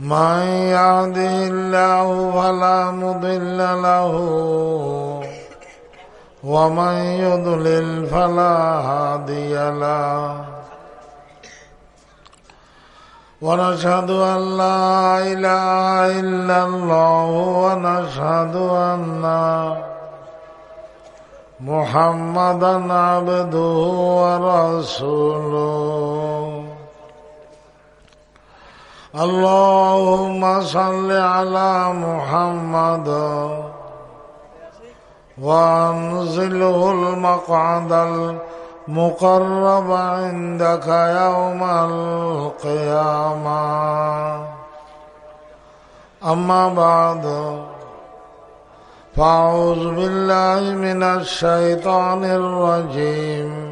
من يهده الله فلا مضل له ومن يضلل فلا هادي له ونشهد أن لا إله إلا الله ونشهد أن محمدا عبده ورسوله اللهم صل على محمد وانزله المقعد المقرب عندك يوم القيامة أما بعد فأعوذ بالله من الشيطان الرجيم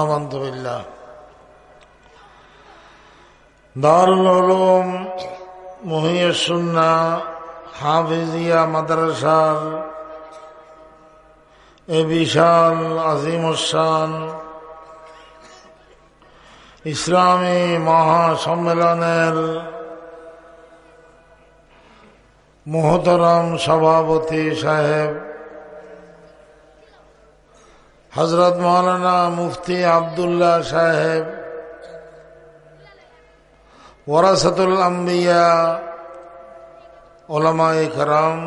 আলহামদুলিল্লাহ। দারুল ওলুম মহিয়সুন্না হাফিজিয়া মাদ্রাসার এ বিশাল আজিম আজিমসান ইসলামী মহাসম্মেলনের মোহতরম সভাপতি সাহেব হজরত মৌলানা মুফতি আবদুল্লাহ সাহেব ওরাসতুল আম্বিয়া ওলামা ইকরাম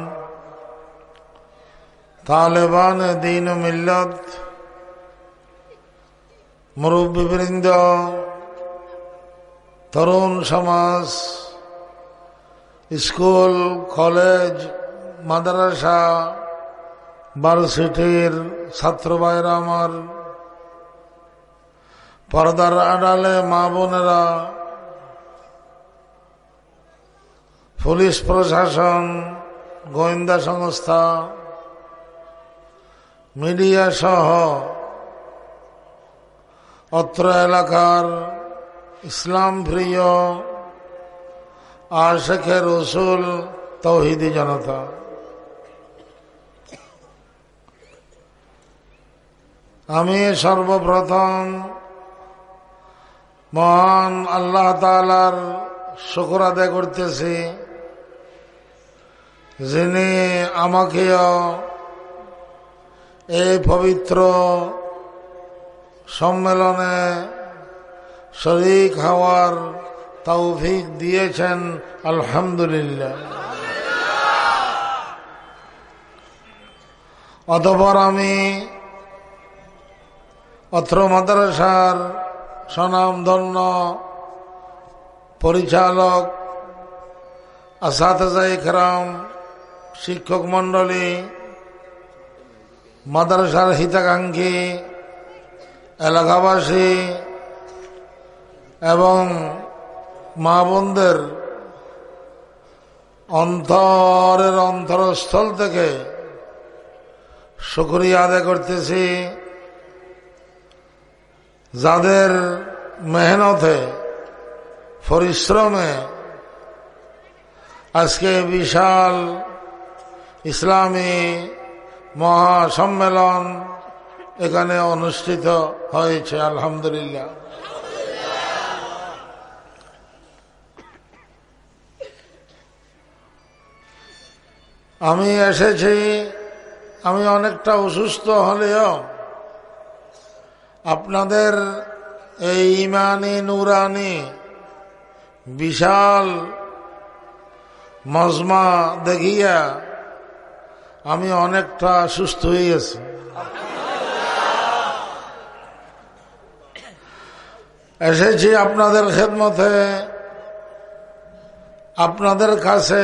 তালেবান দিন মিল্লত, মুরব্বীবৃন্দ, তরুণ সমাজ, স্কুল, কলেজ, মাদ্রাসা ভার্সিটির ছাত্র ভাইরা আমার, পর্দার আড়ালে মা বোনেরা, পুলিশ প্রশাসন, গোয়েন্দা সংস্থা, মিডিয়া সহ অত্র এলাকার ইসলাম প্রিয় আর শেখের রসুল তৌহিদি জনতা। আমি সর্বপ্রথম মহান আল্লাহ তালার শুকুর আদায় করতেছি, যিনি আমাকেও এই পবিত্র সম্মেলনে শরিক হওয়ার তৌফিক দিয়েছেন, আলহামদুলিল্লাহ। অতপর আমি অত্র মাদ্রাসার স্বনামধন্য পরিচালক আসাদা ইকরাম শিক্ষক মণ্ডলী, মাদ্রাসার হিতাকাঙ্ক্ষী, এলাকাবাসী এবং মা বোনদের অন্তরের অন্তরস্থল থেকে শুক্রিয়া আদায় করতেছি। যাদের মেহনতে, পরিশ্রমে আজকে বিশাল ইসলামী মহাসম্মেলন এখানে অনুষ্ঠিত হয়েছে, আলহামদুলিল্লাহ। আমি এসেছি, আমি অনেকটা অসুস্থ হলেও আপনাদের এই ইমানি নুরানি বিশাল মজমা দেখিয়া আমি অনেকটা সুস্থ হয়ে গেছি। এসেছি আপনাদের খেদমতে। আপনাদের কাছে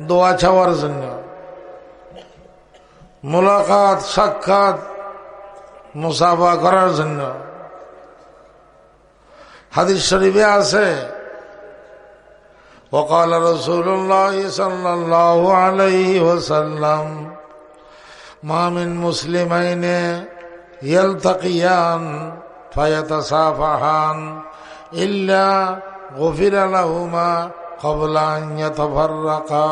দোয়া চাওয়ার জন্য। মোলাকাত, সাক্ষাৎ মুসাফা করার জন্য হাদিস শরীফে আছে وقال رسول الله صلى الله عليه وسلم ما من مسلمين يلتقيان فيتصافحان إلا غفر لهما قبل أن يتفرقا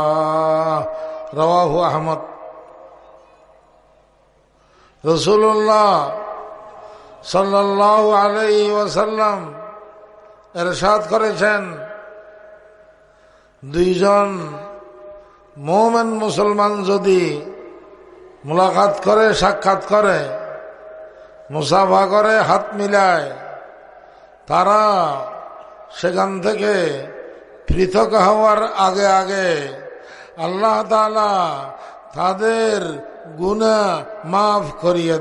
رواه أحمد রসুল্লাহ সাল্লাহ আলাই ওয়াসাল্লাম এরশাদ করেছেন। দুইজন মোমেন মুসলমান যদি মোলাকাত করে, সাক্ষাৎ করে, মুসাফা করে, হাত মিলায়, তারা সেখান থেকে পৃথক হওয়ার আগে আগে আল্লাহ তালা তাদের গুণা মাফ করিয়ে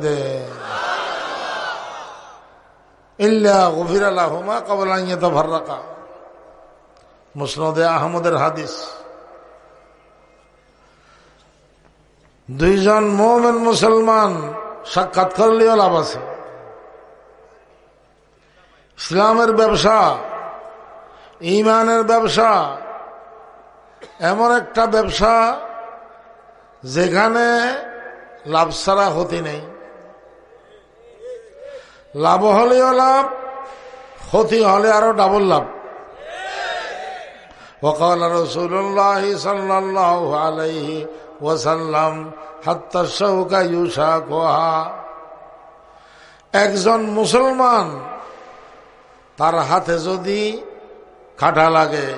আল্লাহমা কবলাইয়া তো মুসনদে হাদিস। দুইজন মোমেন মুসলমান সাক্ষাৎ করলেও লাভ আছে। ইসলামের ব্যবসা ইমানের ব্যবসা, এমন একটা ব্যবসা যেখানে লাভ ছাড়া হতে নেই লাভ হলেও লাভ ক্ষতি হলে আরো ডাবল লাভ وقال رسول الله صلى الله عليه وسلم حتى الشوك يشاكها একজন মুসলমান তার হাতে যদি কাটা লাগে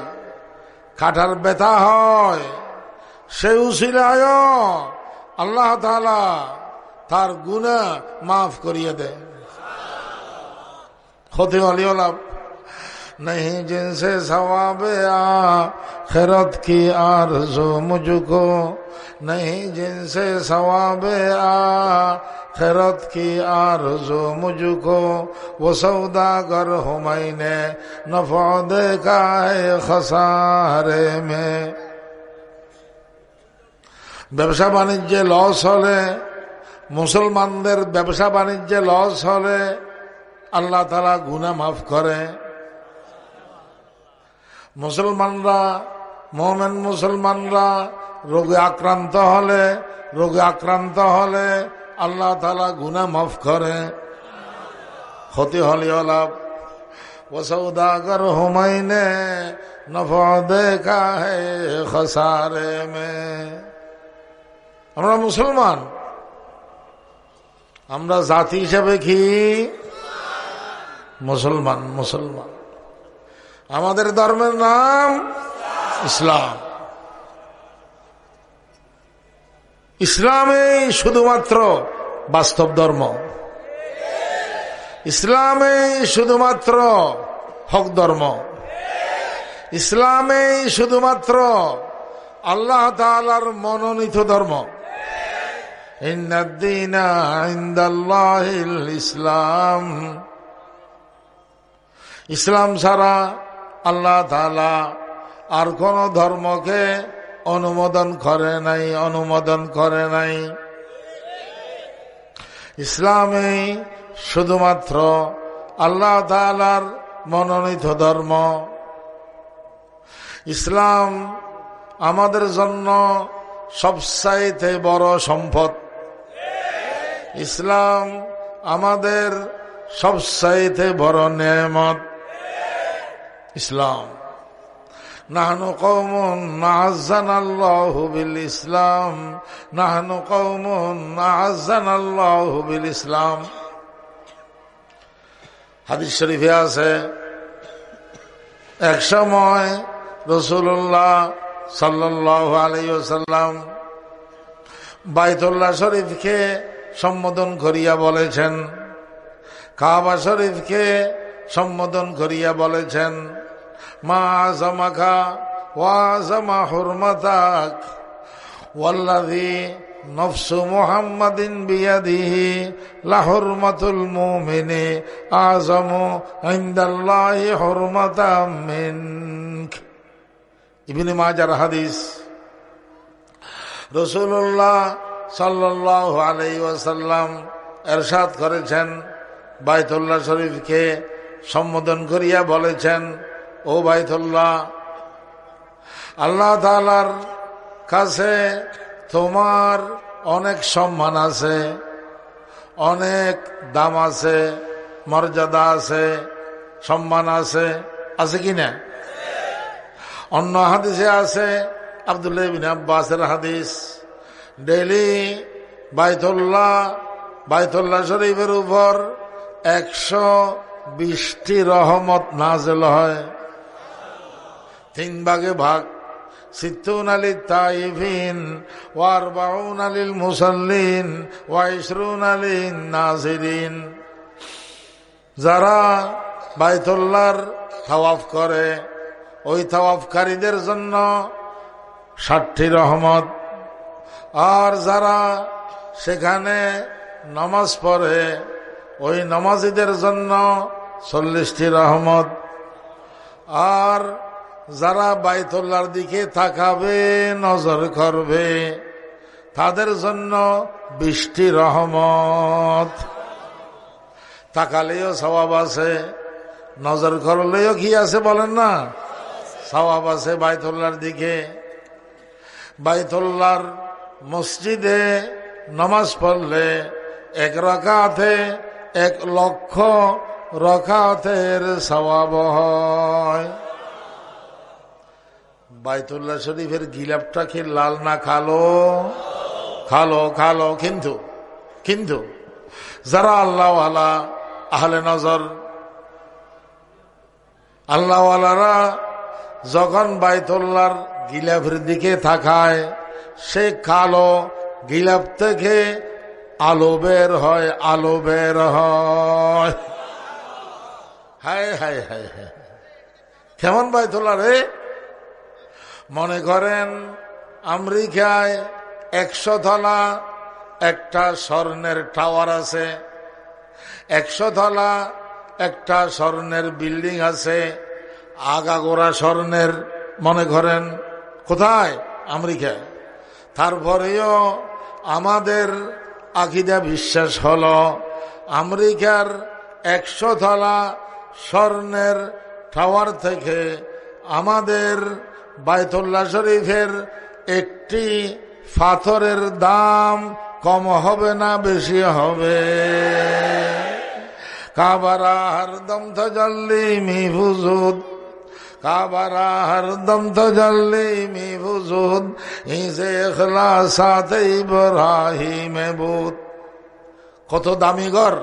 কাটার ব্যথা হয় সে উশিলায় আল্লাহ তালা তার গুণা মাফ করিয়ে দেয় ক্ষতি হলেও লাভ नहीं जिनसे सवाब आखिरत की आरज़ो मुझको नहीं जिनसे सवाब आखिरत की आरज़ो मुझको वो सौदागर हो मैंने नफा देखा है खसारे में ব্যবসা বাণিজ্যে লস হলে, মুসলমানদের ব্যবসা বাণিজ্যে লস হলে, আল্লাহ তালা গুনা মাফ করে। মুসলমানরা মোহামেন মুসলমানরা রোগে আক্রান্ত হলে, রোগে আক্রান্ত হলে আল্লাহ তালা গুনা মাফ করে। ক্ষতি হলে ও সৌদাগর হুমাইনে নফ দেখা হে খসারে মে। আমরা মুসলমান। আমরা জাতি হিসাবে কি? মুসলমান মুসলমান। আমাদের ধর্মের নাম ইসলাম। ইসলামে শুধুমাত্র বাস্তব ধর্ম। ইসলামে শুধুমাত্র হক ধর্ম। ইসলামে শুধুমাত্র আল্লাহ তালার মনোনীত ধর্ম। ইসলাম ইসলাম ছাড়া আল্লাহ আর কোন ধর্মকে অনুমোদন করে নাই, অনুমোদন করে নাই। ইসলামে শুধুমাত্র আল্লাহ তালার মনোনীত ধর্ম। ইসলাম আমাদের জন্য সবসাইতে বড় সম্পদ। ইসলাম আমাদের সবসাইতে বড় নেমত ইসলাম। নাহনু কৌমুন নাহাজান আল্লাহ বিল ইসলাম নাহনু কৌমুন নাহাজান আল্লাহ বিল ইসলাম হাদিস শরীফে আছে, এক সময় রসুল্লাহ সাল্লাহ আলাইসাল্লাম বাইতুল্লাহ শরীফকে সম্বোধন করিয়া বলেছেন। কাবা শরীফকে সম্বোধন করিয়া বলেছেন। মা জামাখা ওয়া জামা হুরমাতাক ওয়াল্লাযী নফসু মুহাম্মাদিন বিয়াদিহি লাহুরমাতুল মুমিনি আযমু ইনদাল্লাহি হুরমাতাম মিনক। ইবনে মাজার হাদিস। রাসূলুল্লাহ ওয়াসাল্লাম এরশাদ করেছেন বাইতুল্লাহ শরীফকে সম্বোধন করিয়া বলেছেন, ও বাইতুল্লাহ, আল্লাহ তালার কাছে তোমার অনেক সম্মান আছে, অনেক দাম আছে, মর্যাদা আছে, সম্মান আছে। আছে কি না? অন্য হাদিসে আছে আবদুল্লাহ বিন আব্বাসের হাদিস। ডেলি বাইতুল্লাহ বাইতুল্লাহ শরীফের উপর একশো বিশটি রহমত নাজেল হয়। তিন ভাগে ভাগ। যারা বাইতুল্লার থাওয়াফ করে, ওই থাওয়াফকারীদের জন্য ষাটটি রহমত আর যারা সেখানে নামাজ পড়ে, ওই নমাজিদের জন্য চল্লিশটি রহমত। আর যারা বাইতুল্লার দিকে তাকাবে, নজর করবে, তাদের জন্য বৃষ্টি রহমত। তাকালেও স্বভাব আছে, নজর করলেও কি আছে বলেন না? স্বভাব আছে বাইতুল্লার দিকে। বাইতুল্লার মসজিদে নমাজ পড়লে এক রকাতে, এক লক্ষ রকাতের স্বভাব হয়। বাইতুল্লাহ শরীফের গিলাপটা কি লাল না খালো খালো খালো কিন্তু কিন্তু যারা আল্লাহওয়ালা, আহলে নজর, আল্লাহওয়ালারা যখন বাইতুল্লার গিলাফের দিকে থাকায় সে কালো গিলাপ থেকে আলো বের হয়, আলো বের হয়। হায় হায় হায় কেমন রে? মনে করেন আমেরিকায় একশো তলা একটা স্বর্ণের টাওয়ার আছে, একশো তলা একটা স্বর্ণের বিল্ডিং আছে, আগাগোড়া স্বর্ণের, মনে করেন, কোথায়? আমেরিকায়। তারপরেও আমাদের আকিদা বিশ্বাস হল, আমেরিকার একশো তলা স্বর্ণের টাওয়ার থেকে আমাদের বায়তুল্লাহ শরীফের একটি পাথরের দাম কম হবে না বেশি হবে। কাবারা হরদম তজল্লি মি ফুজুদ কাবারা বুত। কত দামি ঘর,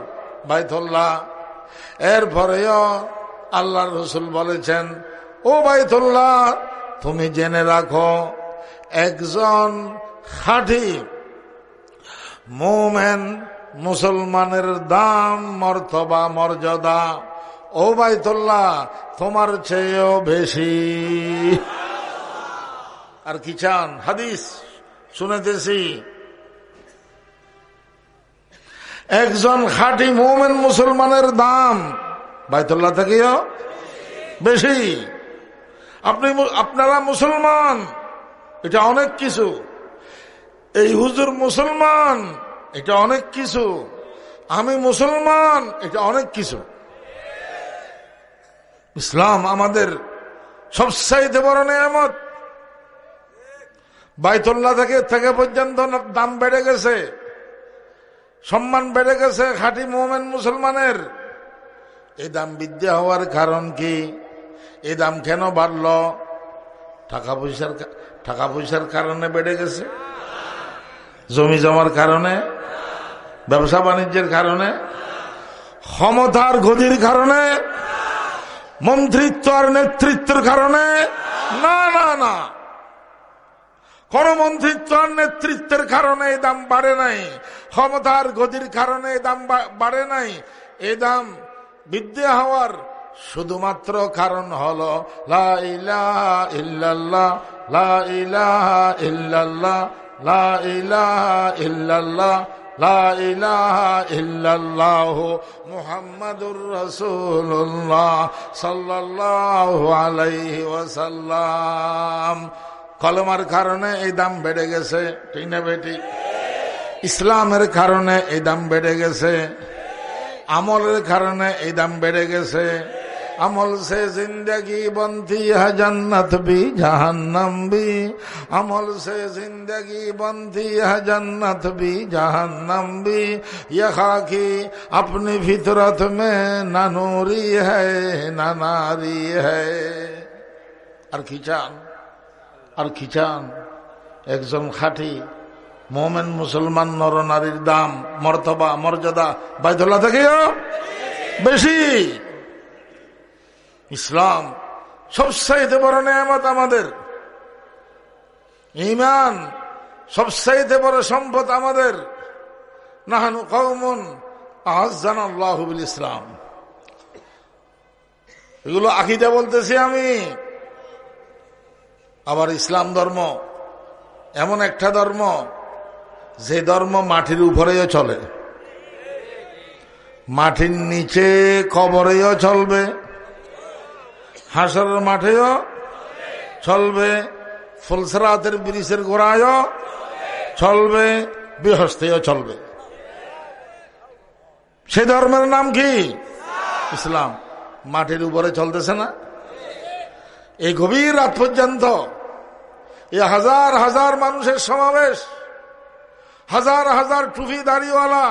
বাইতুল্লাহ। এরপরেও আল্লাহ রসুল বলেছেন, ও বাইতুল্লাহ, তুমি জেনে রাখো, একজন খাঁটি মোমেন মুসলমানের দাম, মর্তবা, মর্যাদা ও বাইতুল্লাহ তোমার চেয়েও বেশি। আর কি চান? হাদিস শুনেতেছি। একজন খাঁটি মোমেন মুসলমানের দাম বাইতুল্লাহ থেকেও বেশি। আপনি আপনারা মুসলমান, এটা অনেক কিছু। এই হুজুর মুসলমান, এটা অনেক কিছু। আমি মুসলমান, এটা অনেক কিছু। ইসলাম আমাদের সবসাইতে বড় নেয়ামত। বাইতুল্লাহ থেকে থেকে পর্যন্ত দাম বেড়ে গেছে, সম্মান বেড়ে গেছে খাঁটি মোমেন মুসলমানের। এই দাম বৃদ্ধি হওয়ার কারণ কি? এই দাম কেন বাড়ল? টাকা পয়সার টাকা পয়সার কারণে বেড়ে গেছে? জমি জমার কারণে? ব্যবসা বাণিজ্যের কারণে? ক্ষমতার গতির কারণে? মন্ত্রিত্ব আর নেতৃত্বের কারণে? না না না। কোন মন্ত্রিত্ব আর নেতৃত্বের কারণে এই দাম বাড়ে নাই। ক্ষমতার গতির কারণে দাম বাড়ে নাই। এ দাম বিদ্যা হওয়ার শুধুমাত্র কারণ হল, লা আলাইহি ওয়াসাল্লাম। কলমার কারণে এই দাম বেড়ে গেছে, ঠিক না বেটি? ইসলামের কারণে এই দাম বেড়ে গেছে, আমলের কারণে এই দাম বেড়ে গেছে। আমল সে জিন্দগি বন্তি है जन्नत भी जहन्नम भी अमल से जिंदगी बनती है जन्नत भी जहन्नम भी यहा की अपनी फितरत में न नूरी है न नारी है আর কি চান আর কি চান একজন খাঁটি মোমেন মুসলমান নর নারীর দাম মর্তবা মর্যাদা বাইদুল্লাহ থেকেও বেশি ইসলাম সবসাইতে বড় নেয়ামত আমাদের। ইমান সবসাইতে বড় সম্পদ আমাদের। নাহানু কৌমন আহজান আল্লাহবিল ইসলাম এগুলো আকিদা বলতেছি আমি। আবার ইসলাম ধর্ম, এমন একটা ধর্ম, যে ধর্ম মাটির উপরেও চলে। মাটির নিচে কবরেও চলবে। হাসরের মাঠেও চলবে ফুলসরাতের ব্রিজের গোড়ায়ও চলবে, বৃহস্পতিও চলবে। সে ধর্মের নাম কি? ইসলাম। মাটির উপরে চলতেছে না। এই গভীর রাত পর্যন্ত এই হাজার হাজার মানুষের সমাবেশ, হাজার হাজার টুফি দাড়িওয়ালা,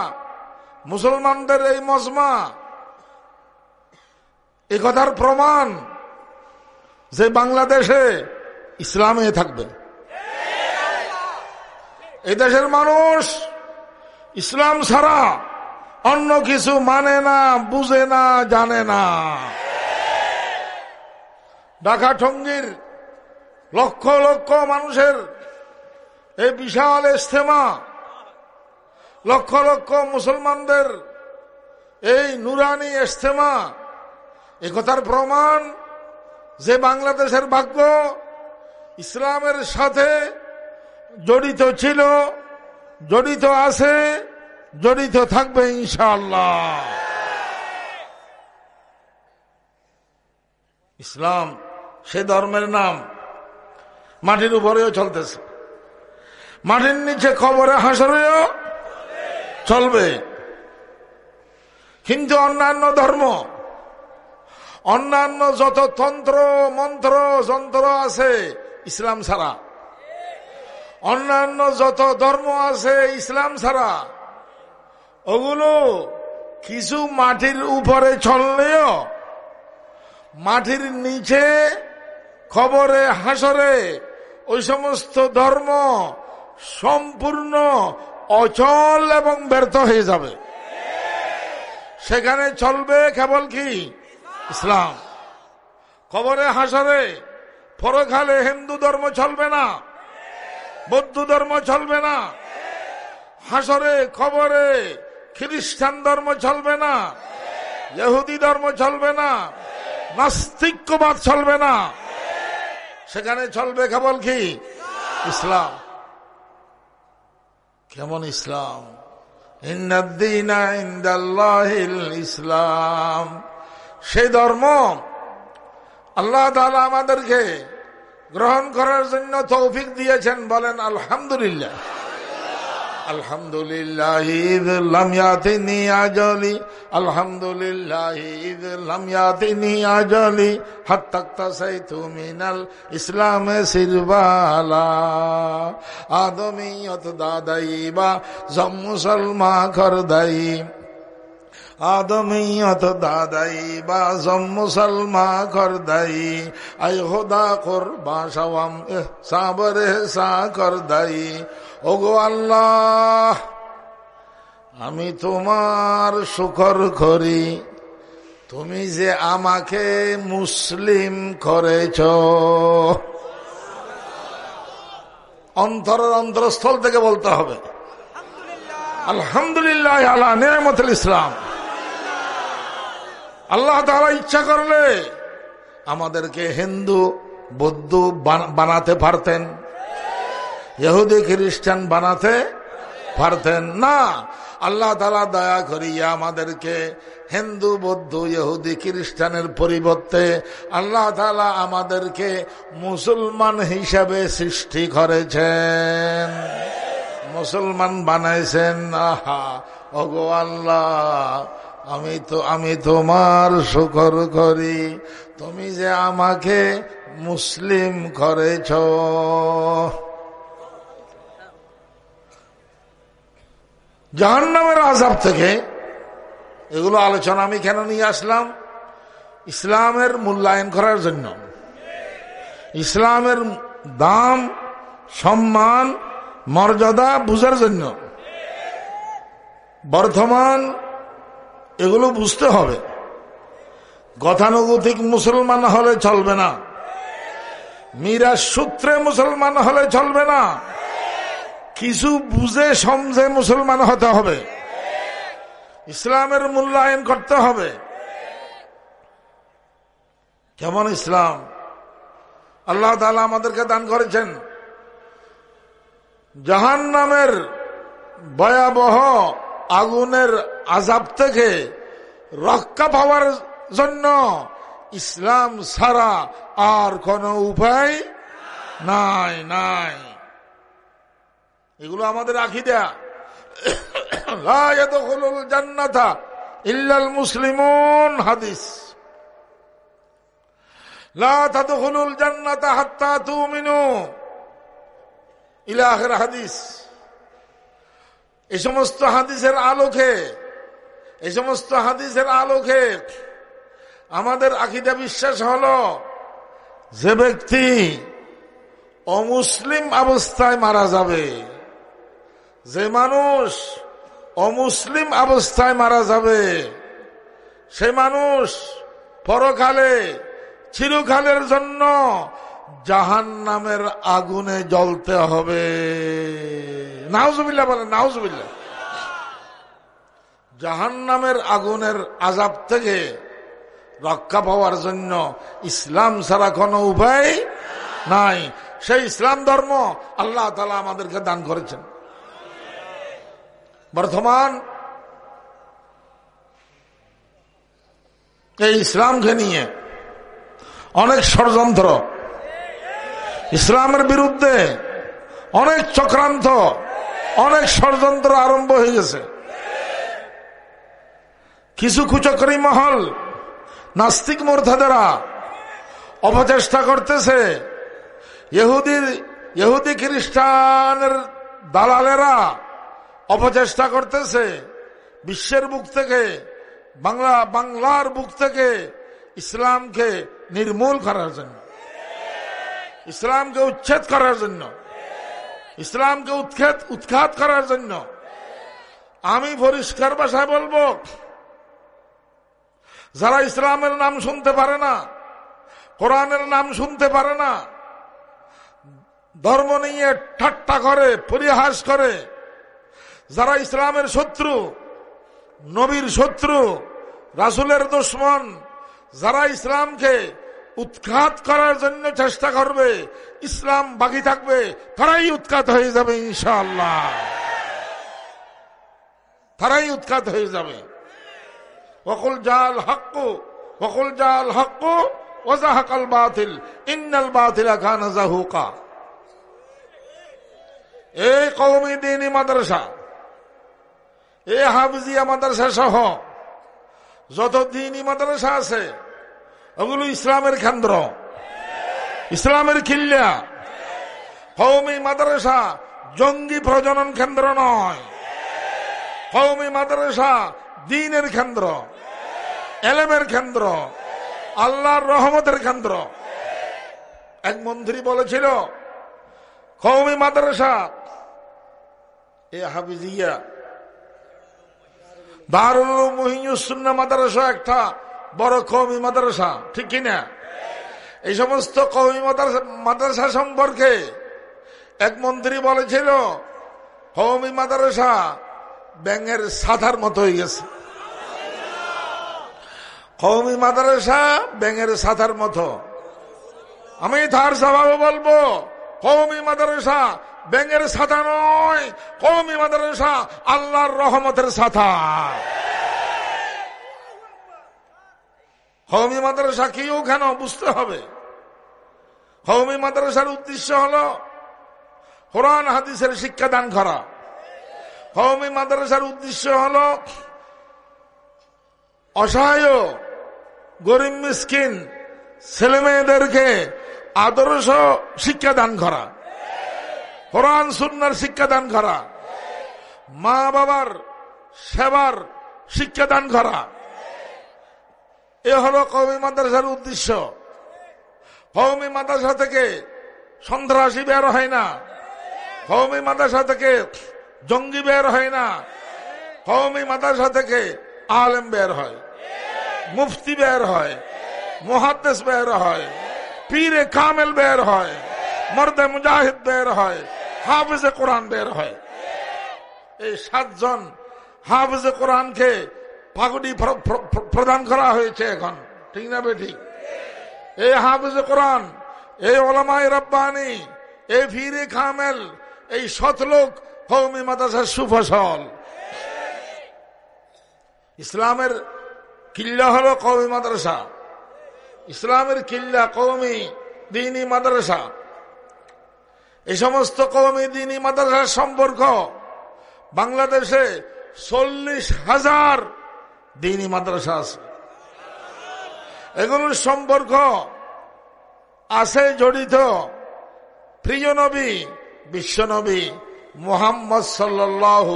মুসলমানদের এই মজমা, এ কথার প্রমাণ যে বাংলাদেশে ইসলামে থাকবে এই দেশের মানুষ ইসলাম ছাড়া অন্য কিছু মানে না, বুঝে না, জানে না। ঢাকা ঠঙ্গির লক্ষ লক্ষ মানুষের এই বিশাল ইস্তেমা লক্ষ লক্ষ মুসলমানদের এই নুরানি ইস্তেমা একথার প্রমাণ যে বাংলাদেশের ভাগ্য ইসলামের সাথে জড়িত ছিল, জড়িত আছে, জড়িত থাকবে ইনশাল্লাহ ইসলাম সে ধর্মের নাম। মাটির উপরেও চলতেছে। মাটির নিচে খবরে হাসরেও চলবে। কিন্তু অন্যান্য ধর্ম অন্যান্য যত তন্ত্র, মন্ত্র, যন্ত্র আছে, ইসলাম ছাড়া। অন্যান্য যত ধর্ম আছে, ইসলাম ছাড়া। ওগুলো কিছু মাটির উপরে চললেও, মাটির নিচে, খবরে, হাসরে, ওই সমস্ত ধর্ম সম্পূর্ণ অচল এবং ব্যর্থ হয়ে যাবে। সেখানে চলবে কেবল কি? ইসলাম। খবরে হাসরে পরখালে হিন্দু ধর্ম চলবে না, বৌদ্ধ ধর্ম চলবে না, হাসরে, খবরে খ্রিস্টান ধর্ম চলবে না, ইহুদি ধর্ম চলবে না নাস্তিক্যবাদ চলবে না। সেখানে চলবে কেবল কি? ইসলাম। কেমন ইসলাম? ইসলাম। সেই ধর্ম আল্লাহ তালা আমাদেরকে গ্রহণ করার জন্য তৌফিক দিয়েছেন, বলেন আলহামদুলিল্লাহ। আলহামদুলিল্লাহ ঈদ লামিয়াতিনি আজলি, আলহামদুলিল্লাহ ঈদ লামিয়াতিনি আজলি, হাত্তাক্তাসাইতু মিনাল ইসলামে সিরবালা আদমিয়ত দাদাইবা জম মুসলমা খরদাই। আদমিয়ত দাদাই বা জম মুসলমা করদাই। আই হোদা কর বাসাওয়াম সাবরে সা করদাই। ওগো আল্লাহ আমি তোমার শুকর করি। তুমি যে আমাকে মুসলিম করেছ। অন্তরের অন্তরস্থল থেকে বলতে হবে। আলহামদুলিল্লাহ। আল্লাহ নেমতুল ইসলাম। আল্লাহ তালা ইচ্ছা করলে আমাদেরকে হিন্দু, বৌদ্ধ বানাতে পারতেন। ইহুদি, খ্রিস্টান বানাতে পারতেন। না, আল্লাহ তালা দয়া করিয়া আমাদেরকে হিন্দু, বৌদ্ধ, ইহুদি, খ্রিস্টানের পরিবর্তে আল্লাহ তালা আমাদেরকে মুসলমান হিসাবে সৃষ্টি করেছেন। মুসলমান বানাইছেন। আহা, ওগো আল্লাহ। আমি তো, আমি তোমার শুকর করি। তুমি যে আমাকে মুসলিম করেছ। জাহান নামের আজাব থেকে এগুলো আলোচনা আমি কেন নিয়ে আসলাম? ইসলামের মূল্যায়ন করার জন্য। ইসলামের দাম, সম্মান, মর্যাদা বুঝার জন্য। বর্তমান এগুলো বুঝতে হবে। গতানুগতিক মুসলমান হলে চলবে না। মিরাজ সূত্রে মুসলমান হলে চলবে না। কিছু বুঝে, সমঝে মুসলমান হতে হবে। ইসলামের মূল্যায়ন করতে হবে। কেমন ইসলাম? আল্লাহ তালা আমাদেরকে দান করেছেন। জাহান নামের ভয়াবহ আগুনের আজাব থেকে রক্ষা পাওয়ার জন্য ইসলাম ছাড়া আর কোন উপায় নাই নাই। এগুলো আমাদের দেয়া জান্নাতা ইল্লাল মুসলিমুন, হাদিস। জান্নাতা হাত্তা তুমিনু। ইলা আখির হাদিস। এই সমস্ত হাদিসের আলোকে, এই সমস্ত হাদিসের আলোকে আমাদের আকিদা বিশ্বাস হল যে ব্যক্তি অমুসলিম অবস্থায় মারা যাবে, যে মানুষ অমুসলিম অবস্থায় মারা যাবে, সে মানুষ পরকালে, চিরকালের জন্য জাহান নামের আগুনে জ্বলতে হবে। নাউজবিল্লা বলে নাউজবিল্লা জাহান নামের আগুনের আজাব থেকে রক্ষা পাওয়ার জন্য ইসলাম ছাড়া কোনো উপায় নাই। সেই ইসলাম ধর্ম আল্লাহ তালা আমাদেরকে দান করেছেন। বর্তমান এই ইসলামকে নিয়ে অনেক ষড়যন্ত্র ইসলামের বিরুদ্ধে অনেক চক্রান্ত, অনেক ষড়যন্ত্র আরম্ভ হয়ে গেছে। কিছু কুচকরি মহল, নাস্তিক মোর্থাদেরা অপচেষ্টা করতেছে। ইহুদির ইহুদি খ্রিস্টানের দালালেরা অপচেষ্টা করতেছে। বিশ্বের বুক থেকে, বাংলা, বাংলার বুক থেকে ইসলামকে নির্মূল করার জন্য। ইসলামকে উচ্ছেদ করার জন্য। ইসলামকে উৎখাত উৎখাত করার জন্য। আমি পরিষ্কার ভাষায় বলব, যারা ইসলামের নাম শুনতে পারে না, কোরআনের নাম শুনতে পারে না, ধর্ম নিয়ে ঠাট্টা করে, পরিহাস করে, যারা ইসলামের শত্রু, নবীর শত্রু, রাসুলের দুশ্মন, যারা ইসলামকে উৎখাত করার জন্য চেষ্টা করবে। ইসলাম বাকি থাকবে, তারাই উৎখাত হয়ে যাবে ইনশাআল্লাহ। তারাই উৎখাত হয়ে যাবে। ওকুল জাল হক্কু ওকুল জাল হক্কু ওজাহাকাল বাতিল, ইন্নাল বাতিল খান জাহুকা এই কৌমি দিনী মাদ্রাসা, এ হাফজিয়া মাদ্রাসা সহ যত দিনই মাদ্রাসা আছে ওগুলো ইসলামের কেন্দ্র। ইসলামের কিল্লা। কৌমি মাদ্রাসা জঙ্গি প্রজনন কেন্দ্র নয়। কৌমি মাদ্রাসা দিনের কেন্দ্র। এলেমের কেন্দ্র। আল্লাহর রহমতের কেন্দ্র। এক মন্ত্রী বলেছিল কৌমি মাদ্রাসা, এ হাফিজিয়া, দারুল মহিনুসুন্না মাদ্রাসা একটা বড় কৌমি মাদ্রাসা, ঠিক কিনা এই সমস্ত কৌমি মাদ্রাসা সম্পর্কে এক মন্ত্রী বলেছিল কৌমি মাদ্রাসা ব্যাঙের সাধার মতো হয়ে গেছে। কৌমি মাদ্রাসা ব্যাঙের সাথার মতো। আমি তার স্বভাবে বলব কৌমি মাদ্রাসা ব্যাঙের সাথা নয় কৌমি মাদ্রাসা আল্লাহর রহমতের সাথা কৌমি মাদ্রাসা কিও কেন? বুঝতে হবে। কৌমি মাদ্রাসার উদ্দেশ্য হল কোরআন হাদিসের শিক্ষাদান করা। কৌমি মাদ্রাসার উদ্দেশ্য হল অসহায় গরিব মিসকিন ছেলে মেয়েদেরকে আদর্শ শিক্ষাদান করা। কোরআন, সুন্নার শিক্ষাদান করা। মা বাবার সেবার শিক্ষাদান করা। এ হলো কৌমি মাদ্রাসার উদ্দেশ্য। কৌমি মাদ্রাসা থেকে সন্ত্রাসী বের হয় না। কৌমি মাদ্রাসা থেকে জঙ্গি বের হয় না। কৌমি মাদ্রাসা থেকে আলেম বের হয়। মুফতি বের হয়। মুহাদ্দেস বের হয়। পীরে কামেল বের হয়। মর্দে মুজাহিদ বের হয়। হাফিজে কোরআন বের হয়। এই সাতজন হাফিজে কোরআনকে পাগুড়ি প্রদান করা হয়েছে এখন। ঠিক না বেঠিক এই হাফিজে কোরআন এই ওলামাই রব্বানি এই ফিরে খামেল, এই শতলোক কৌমি মাদাসার সুফসল। ইসলামের কিল্লা হলো কৌমি মাদ্রাসা। ইসলামের কিল্লা কৌমি দিনী মাদ্রাসা। এই সমস্ত কৌমি দিনী মাদ্রাসার সম্পর্ক বাংলাদেশে চল্লিশ হাজার দিনী মাদ্রাসা আছে। এগুলোর সম্পর্ক আছে জড়িত। প্রিয় নবী বিশ্বনবী মোহাম্মদ সাল্লাহ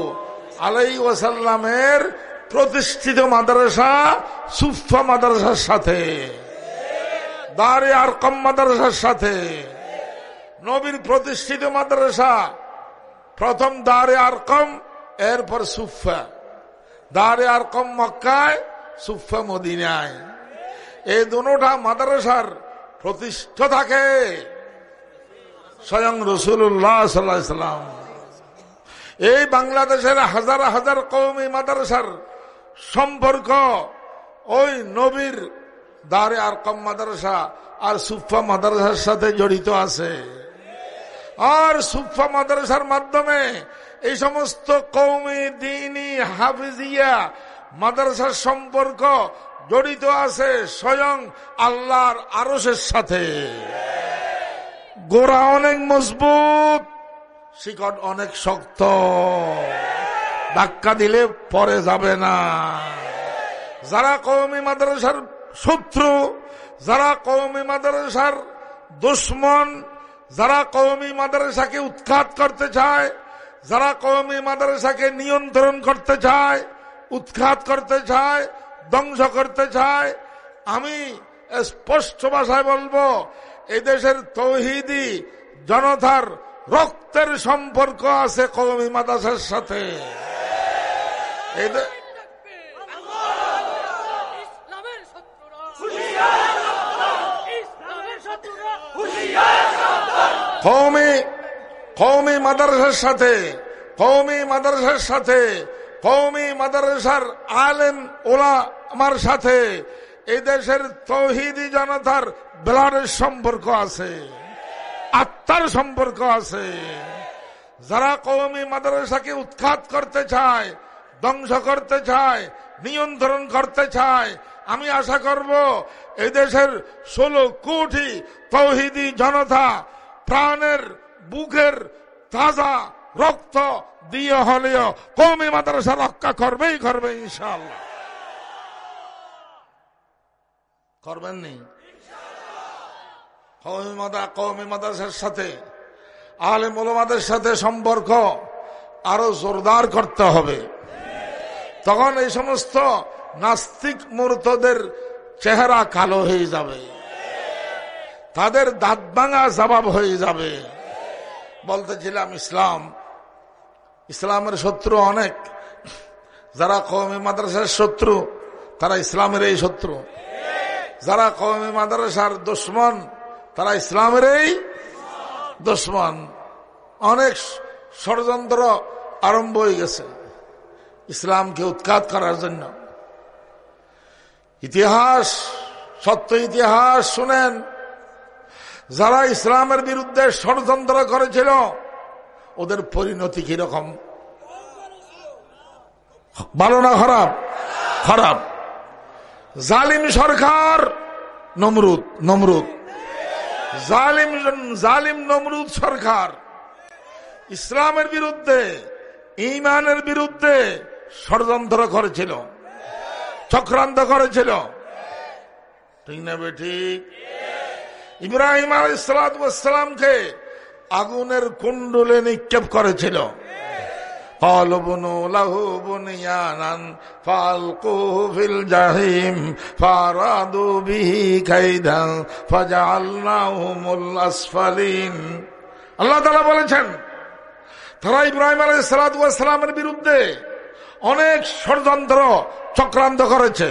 আলাই ওয়াসাল্লামের প্রতিষ্ঠিত মাদ্রাসা সুফা মাদ্রাসার সাথে, দারে আর কম মাদ্রাসার সাথে। নবীর প্রতিষ্ঠিত মাদ্রাসা প্রথম দারে আর কম এরপর সুফা দারে আর কম মক্কায় সুফা মদিনায়। এই দুটা মাদ্রাসার প্রতিষ্ঠ থাকে স্বয়ং রসুল্লাহ সাল্লাম। এই বাংলাদেশের হাজার হাজার কৌমি মাদ্রাসার সম্পর্ক, ওই নবীর দারে আর কম মাদ্রাসা আর সুফা মাদ্রাসার সাথে জড়িত আছে। আর সুফা মাদ্রাসার মাধ্যমে এই সমস্ত কৌমি দিনী হাফিজিয়া মাদ্রাসার সম্পর্ক জড়িত আছে স্বয়ং আল্লাহর আরসের সাথে। গোড়া অনেক মজবুত শিকট অনেক শক্ত। ধাক্কা দিলে পরে যাবে না। যারা কৌমি মাদ্রাসার শত্রু, যারা কৌমি মাদ্রাসার দুশ্মন, যারা কৌমি মাদ্রাসাকে উৎখাত করতে চায় যারা কৌমি মাদ্রাসাকে নিয়ন্ত্রণ করতে চায় উৎখাত করতে চায় ধ্বংস করতে চায় আমি স্পষ্ট ভাষায় বলব এই দেশের তৌহিদি জনতার রক্তের সম্পর্ক আছে কৌমি মাদাসের সাথে। কৌমি কৌমি মাদারসার সাথে কৌমি মাদারসার সাথে কৌমি মাদারসার আলেম ওলা আমার সাথে এই দেশের তৌহিদি জনতার ব্লাডের সম্পর্ক আছে, আত্মার সম্পর্ক আছে। যারা কৌমি মাদ্রাসাকে উৎখাত করতে চায়, ধ্বংস করতে চায়, নিয়ন্ত্রণ করতে চায়, আমি আশা করব এই দেশের ষোলো কোটি তৌহিদি জনতা প্রাণের বুকের তাজা রক্ত দিয়ে হলেও কৌমি মাদ্রাসা রক্ষা করবেই করবে ইনশাল্লাহ করবেন নি? সাথে সম্পর্ক আরও জোরদার করতে হবে। তখন এই সমস্ত নাস্তিক মূর্তদের চেহারা কালো হয়ে যাবে। তাদের দাঁত ভাঙা জবাব হয়ে যাবে। বলতেছিলাম, ইসলাম। ইসলামের শত্রু অনেক। যারা কৌমি মাদ্রাসার শত্রু, তারা ইসলামের এই শত্রু। যারা কৌমি মাদ্রাসার দুশ্মন, তারা ইসলামের এই দুশ্মন। অনেক ষড়যন্ত্র আরম্ভ হয়ে গেছে ইসলামকে উৎখাত করার জন্য। ইতিহাস, সত্য ইতিহাস শুনেন যারা ইসলামের বিরুদ্ধে ষড়যন্ত্র করেছিল, ওদের পরিণতি কীরকম? ভালো না খারাপ? খারাপ। জালিম সরকার নমরুদ নমরুদ। জালিম জালিম নমরুদ সরকার ইসলামের বিরুদ্ধে, ইমানের বিরুদ্ধে ষড়যন্ত্র করেছিল, চক্রান্ত করেছিল। ঠিক না ঠিক ইব্রাহিম আলাইসালামকে আগুনের কুণ্ডলে নিক্ষেপ করেছিল। আল্লাহ তালা বলেছেন, তারা ইব্রাহিম আলাই সালামের বিরুদ্ধে অনেক ষড়যন্ত্র চক্রান্ত করেছে।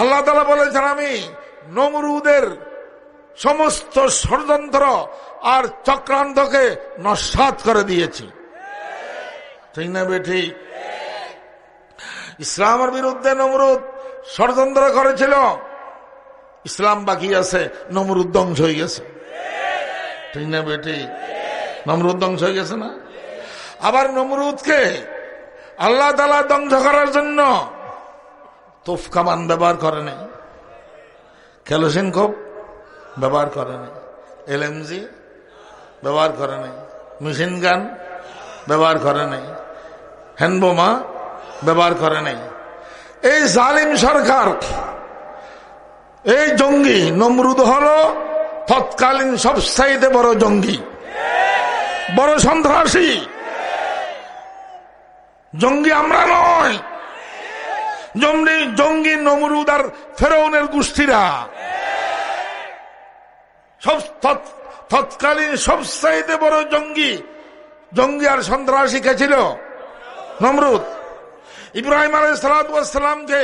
আল্লাহ তালা বলেছেন, আমি নমরুদের সমস্ত ষড়যন্ত্র আর চক্রান্তকে নস্বাত করে দিয়েছি। ঠিক না বেঠি? ইসলামের বিরুদ্ধে নমরুদ ষড়যন্ত্র করেছিল। ইসলাম বাকি আছে, নমরুদ ধ্বংস হয়ে গেছে। ঠিক না বেঠি? নমরুদ ধ্বংস হয়ে গেছে না? আবার নমরুদকে আল্লাহ তালা ধ্বংস করার জন্য তোফ কামান ব্যবহার করে নেই। কেলোসিন খোপ? ব্যবহার করে নেই। এলএমজি ব্যবহার করে নেই। মেশিন গান ব্যবহার করে নেই। হ্যান্ডবোমা ব্যবহার করে নেই। এই জালিম সরকার, এই জঙ্গি নমরুদ হল তৎকালীন সবসাইতে বড় জঙ্গি। বড় সন্ত্রাসী। জঙ্গি আমরা নয়। জঙ্গি নমরুদ আর ফেরৌনের গোষ্ঠীরা। সব তৎকালীন সবসাইতে বড় জঙ্গি জঙ্গি আর সন্ত্রাসী কে ছিল? নমরুদ। ইব্রাহিম আলাই সালাতামকে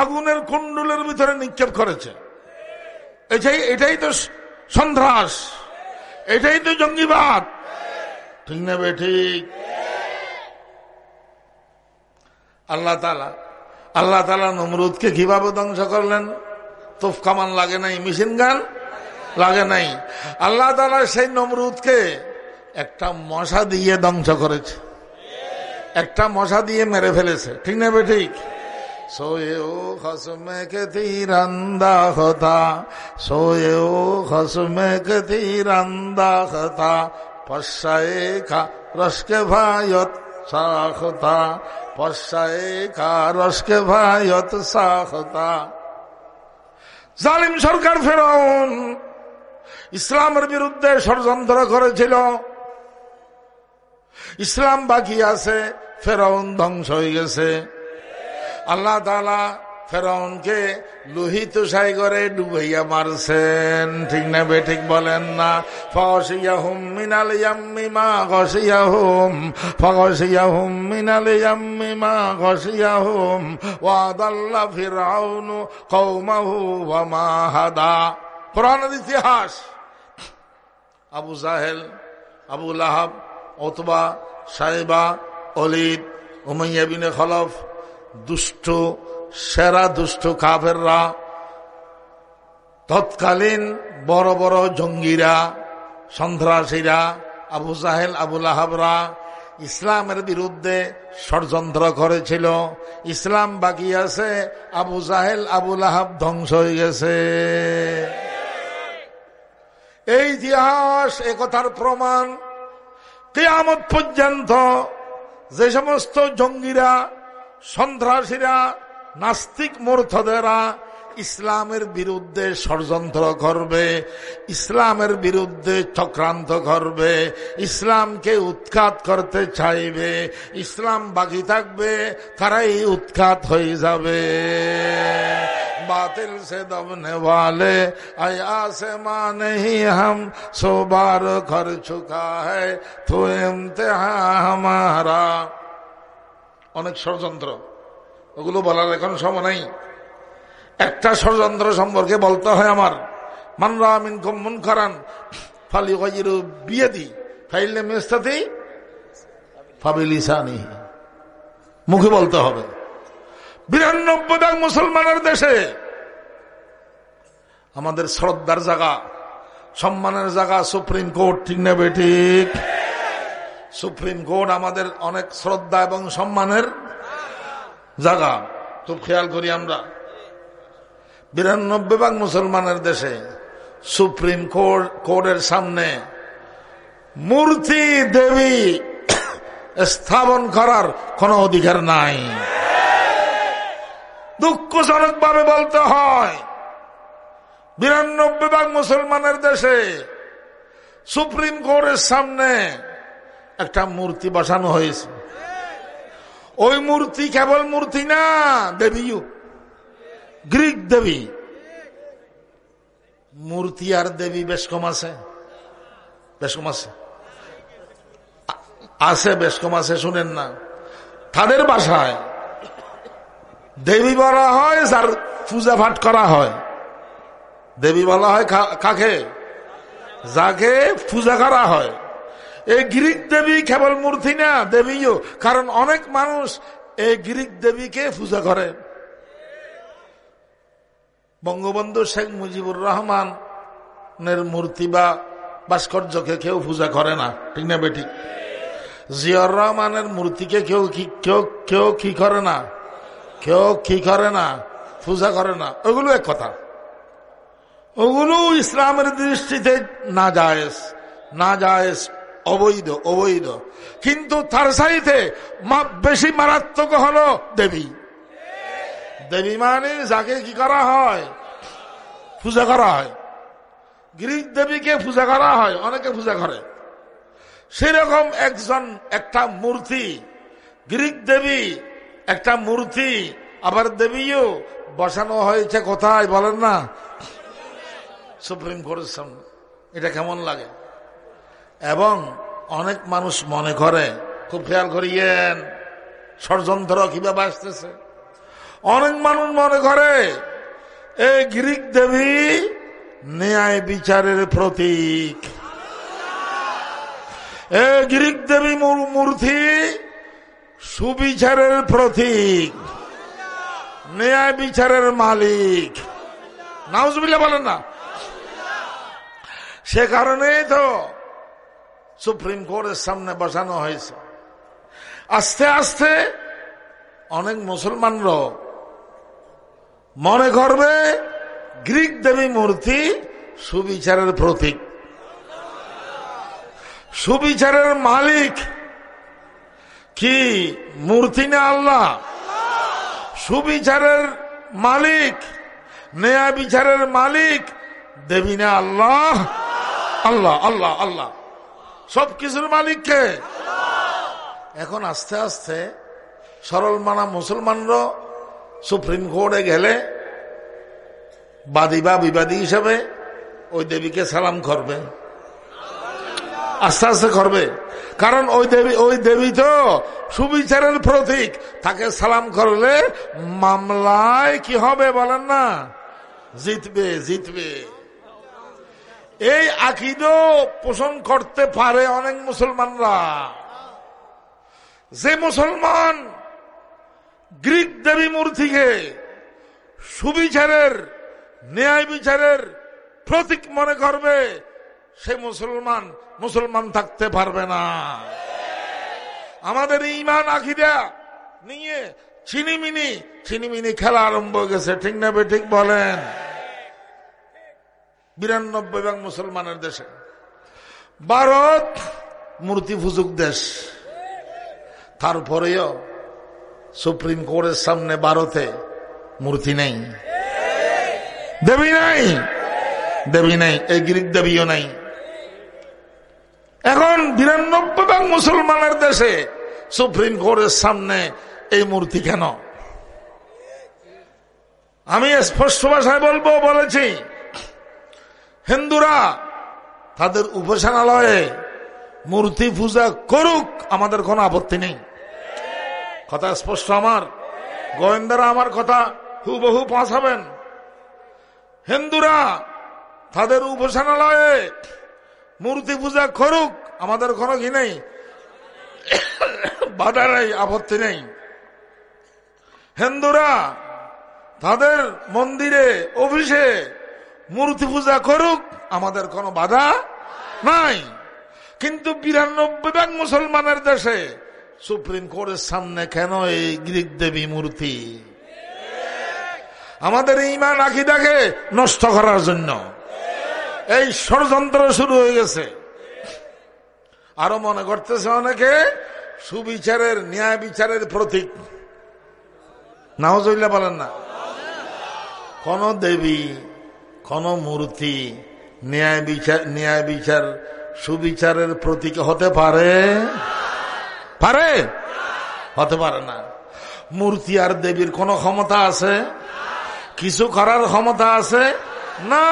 আগুনের কুণ্ডলের ভিতরে নিক্ষেপ করেছে। এটাই এটাই তো সন্ত্রাস। এটাই তো জঙ্গিবাদ। ঠিক না বে, ঠিক? আল্লাহ তালা আল্লাহ তালা নমরুদকে কীভাবে ধ্বংস করলেন? তোফ কামান লাগে নাই মেশিন গান লাগে নাই। আল্লাহ তালা সেই নমরুদকে একটা মশা দিয়ে ধ্বংস করেছে। একটা মশা দিয়ে মেরে ফেলেছে। ঠিক না বে ঠিক? খসমে খসমে খা রসকে ভায়ত খা রসকে ভায়ত জালিম সরকার ফেরাউন ইসলামের বিরুদ্ধে ষড়যন্ত্র করেছিল। ইসলাম বাকি আছে, ফেরাউন ধ্বংস হয়ে গেছে। আল্লাহ তালা ফেরাউনকে লোহিত সাইগরে ডুবাইয়া মারছেন। ঠিক না বে, ঠিক বলেন না। ফসিয়াহুম মিনাল ইয়াম্মিমা ঘসিয়াহুম ফগসিয়াহুম মিনাল ইয়াম্মিমা ঘসিয়াহুম ওয়াদাল্লা ফিরাউনু কৌমাহু ওয়া মা হাদা। কোরআনের ইতিহাস আবু জাহেল, আবু লাহাব, অতবা, সাহেবা, অলিদ, উমাইয়া বিনে খলফ, দুষ্ট, সেরা দুষ্ট কাফেররা, তৎকালীন বড় বড় জঙ্গিরা, সন্ত্রাসীরা, আবু জাহেল আবুল আহাবরা ইসলামের বিরুদ্ধে ষড়যন্ত্র করেছিল। ইসলাম বাকি আছে, আবু জাহেল আবুল আহাব ধ্বংস হয়ে গেছে। এই ইতিহাস একথার প্রমাণ কেয়ামত পর্যন্ত যে সমস্ত জঙ্গিরা সন্ত্রাসীরা নাস্তিক মূর্থদেরা ইসলামের বিরুদ্ধে ষড়যন্ত্র করবে, ইসলামের বিরুদ্ধে চক্রান্ত করবে, ইসলামকে উৎখাত করতে চাইবে, ইসলাম বাকি থাকবে, তারাই উৎখাত হয়ে যাবে। বাতিল সে দমনে والے আসে মানে হাম সোবার ঘর سو بار আমারা অনেক ষড়যন্ত্র, ওগুলো বলার এখন সময় নাই। একটা ষড়যন্ত্র সম্পর্কে বলতে হয় আমার। মানরা মিন মন করান ফালি গজির বিয়ে দি ফাইলে মেস্তাতে ফাবিলিসানি, মুখে বলতে হবে। বিরানব্বই ভাগ মুসলমানের দেশে আমাদের শ্রদ্ধার জায়গা, সম্মানের জায়গা সুপ্রিম কোর্ট, ঠিক নেবে ঠিক? সুপ্রিম কোর্ট আমাদের অনেক শ্রদ্ধা এবং সম্মানের জায়গা। খুব খেয়াল করি আমরা। বিরানব্বই ভাগ মুসলমানের দেশে সুপ্রিম কোর্ট কোর্টের সামনে মূর্তি দেবী স্থাপন করার কোন অধিকার নাই। দুঃখজনক ভাবে বলতে হয়, বিরানব্বই ভাগ মুসলমানের দেশে সুপ্রিম কোর্টের সামনে একটা মূর্তি বসানো হয়েছে। ওই মূর্তি কেবল মূর্তি না, দেবীও। গ্রিক দেবী। মূর্তি আর দেবী বেশ কম আছে। বেশ কম আছে। আছে, বেশ কম আছে, শুনেন না। তাদের বাসায় দেবী বলা হয়, যার পূজা পাঠ করা হয়। দেবী বলা হয় কাকে? যাকে পূজা করা হয়। এই গ্রিক দেবী কেবল মূর্তি না, দেবীও। কারণ অনেক মানুষ এই গ্রিক দেবীকে পূজা করে বঙ্গবন্ধু শেখ মুজিবুর রহমানের মূর্তি বা ভাস্কর্যকে কেউ পূজা করে না, ঠিক না বেটি জিয়র রহমানের মূর্তিকে কেউ কেউ কেউ কি করে না? কেউ কি করে না? পূজা করে না। ওগুলো এক কথা। ওগুলো ইসলামের দৃষ্টিতে না যায়স না যায়স অবৈধ অবৈধ। কিন্তু তার সাইতে বেশি মারাত্মক হলো দেবী। দেবী যাকে কি করা হয়? পূজা করা হয়। গ্রিক দেবীকে পূজা করা হয়, অনেকে পূজা করে। সেরকম একজন একটা মূর্তি গ্রিক দেবী একটা মূর্তি, আবার দেবীও বসানো হয়েছে কোথায় বলেন না? সুপ্রিম কোর্টের সামনে। এটা কেমন লাগে? এবং অনেক মানুষ মনে করে, খুব খেয়াল করিয়েন, ষড়যন্ত্র কীভাবে আসতেছে? অনেক মানুষ মনে করে এই গ্রিক দেবী ন্যায় বিচারের প্রতীক। এ গ্রিক দেবী মূর্তি সুবিচারের প্রতীক। ন্যায় বিচারের মালিক। নাউজবিল্লা বলেন না। সে কারণেই তো সুপ্রিম কোর্টের সামনে বসানো হয়েছে। আস্তে আস্তে অনেক মুসলমানরা মনে করবে, গ্রিক দেবী মূর্তি সুবিচারের প্রতীক। সুবিচারের মালিক কি? মূর্তি না আল্লাহ? সুবিচারের মালিক নেয়া বিচারের মালিক দেবী না আল্লাহ? আল্লাহ আল্লাহ আল্লাহ। সব কিছুর মালিককে এখন আস্তে আস্তে সরল মানা মুসলমানরা সুপ্রিম কোর্টে গেলে বাদী বা বিবাদী হিসাবে ওই দেবীকে সালাম করবে। আস্তে আস্তে করবে। কারণ ওই দেবী ওই দেবী তো সুবিচারের প্রতীক। তাকে সালাম করলে মামলায় কি হবে বলেন না? জিতবে জিতবে। এই আকিদ পোষণ করতে পারে অনেক মুসলমানরা। যে মুসলমান গ্রিক দেবী মূর্তিকে সুবিচারের, ন্যায় বিচারের প্রতীক মনে করবে, সে মুসলমান মুসলমান থাকতে পারবে না। আমাদের ইমান আখিদা নিয়ে চিনিমিনি চিনিমিনি খেলা আরম্ভ গেছে, ঠিক না ঠিক বলেন? বিরানব্বই ভাগ মুসলমানের দেশে। ভারত মূর্তি ফুজুক দেশ। তারপরেও সুপ্রিম কোর্টের সামনে ভারতে মূর্তি নেই। দেবী নাই। দেবী নাই। এই গ্রিক দেবীও নাই। এখন বিরানব্বই ভাগ মুসলমানের দেশে সুপ্রিম কোর্টের সামনে এই মূর্তি কেন? আমি স্পষ্ট ভাষায় বলব, বলেছি, হিন্দুরা তাদের উপাসনালয়ে মূর্তি পূজা করুক, আমাদের কোনো আপত্তি নেই। কথা স্পষ্ট আমার। গোয়েন্দারা আমার কথা হুবহু পৌঁছাবেন। হিন্দুরা তাদের উপাসনালয়ে মূর্তি পূজা করুক, আমাদের কোনো কি নেই। বাধা নেই আপত্তি নেই। হিন্দুরা তাদের মন্দিরে অফিসে মূর্তি পূজা করুক, আমাদের কোনো বাধা নাই। কিন্তু বিরানব্বই ভাগ মুসলমানের দেশে সুপ্রিম কোর্টের সামনে কেন এই গ্রিক দেবী মূর্তি? আমাদের ইমান আখিদাকে নষ্ট করার জন্য। এই ষড়যন্ত্র শুরু হয়ে গেছে। আরও মনে করতেছে অনেকে, সুবিচারের, ন্যায় বিচারের প্রতীক। নাও নাহজইল্লা বলেন না। কোন দেবী, কোন মূর্তি ন্যায় বিচার ন্যায় বিচার, সুবিচারের প্রতীক হতে পারে? পারে? হতে পারে না। মূর্তি আর দেবীর কোন ক্ষমতা আছে? কিছু করার ক্ষমতা আছে? না,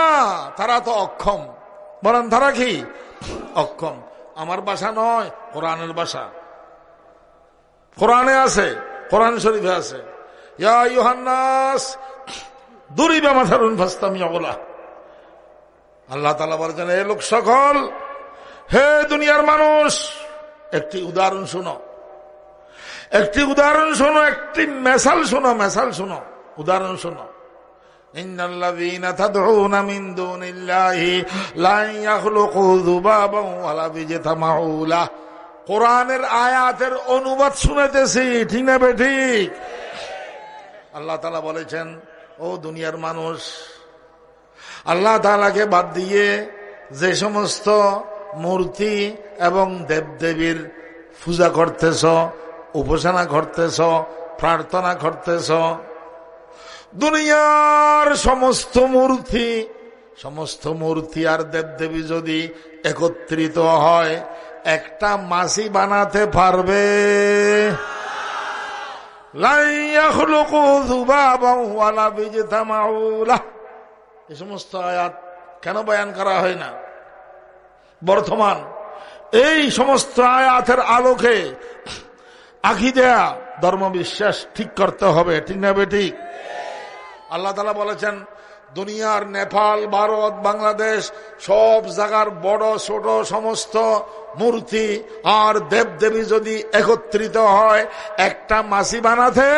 তারা তো অক্ষম। বলেন, তারা কি? অক্ষম। আমার বাসা নয়, কোরআনের বাসা। কোরআনে আছে, কোরআন শরীফে আছে। ইউহান্নাস দুরিবা মাথারুন ফাস্তামিয়া বলা আল্লাহ তালা বলছেন এ লোক সকল, হে দুনিয়ার মানুষ একটি উদাহরণ শোনো। একটি উদাহরণ শোনো, একটি মেসাল শোনো মেসাল শোনো, উদাহরণ শোনো। কোরআনের আয়াতের অনুবাদ শুনেতেছি, ঠিক না ঠিক? আল্লাহ তালা বলেছেন, ও দুনিয়ার মানুষ, আল্লাহ তালাকে বাদ দিয়ে যে সমস্ত মূর্তি এবং দেবদেবীর পূজা করতেছ, উপাসনা করতেছ, প্রার্থনা করতেছ। দুনিয়ার সমস্ত মূর্তি সমস্ত মূর্তি আর দেবদেবী যদি একত্রিত হয়, একটা মাসি বানাতে পারবে। এ সমস্ত আয়াত কেন বয়ান করা হয় না? বর্তমান। এই সমস্ত আয়াতের আলোকে আখি দেয়া ধর্ম বিশ্বাস ঠিক করতে হবে, ঠিক না ঠিক আল্লাহ তালা বলেছেন, দুনিয়ার নেপাল, ভারত, বাংলাদেশ সব জায়গার বড়, ছোট সমস্ত মূর্তি আর দেব দেবী যদি একত্রিত হয়, একটা মাসি বানাতে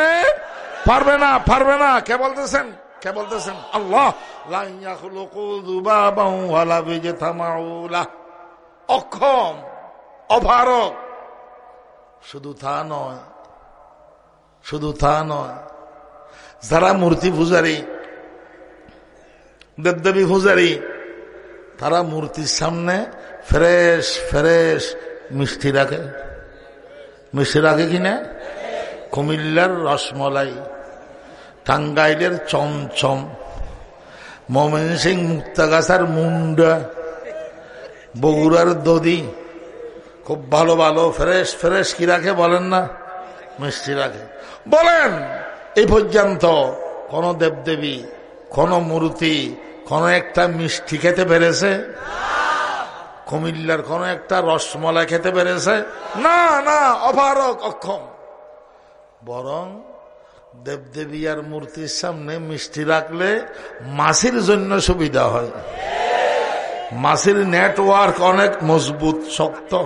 পারবে না পারবে না। কে বলতেছেন? কে বলতেছেন? আল্লাহ। অক্ষম, অভারক। শুধু তা নয়, শুধু তা নয়, যারা মূর্তি পূজারী, দেবদেবী পূজারী, তারা মূর্তির সামনে ফ্রেশ ফ্রেশ মিষ্টি রাখে। মিষ্টি রাখে কিনা কুমিল্লার রসমলাই, টাঙ্গাইলের চমচম মমিন সিং মুক্তাগাছার মুন্ডা বগুড়ার দদি খুব ভালো ভালো, ফ্রেশ ফ্রেশ কি রাখে বলেন না? মিষ্টি রাখে। বলেন, এই পর্যন্ত কোন দেবদেবী, কোন মূর্তি, কোন একটা মিষ্টি খেতে পেরেছে? কুমিল্লার কোন একটা রসমলাই খেতে পেরেছে? না না অপারক অক্ষম। বরং দেবদেবী আর মূর্তির সামনে মিষ্টি রাখলে মাসির জন্য সুবিধা হয়। মাসির নেটওয়ার্ক অনেক মজবুত, শক্ত।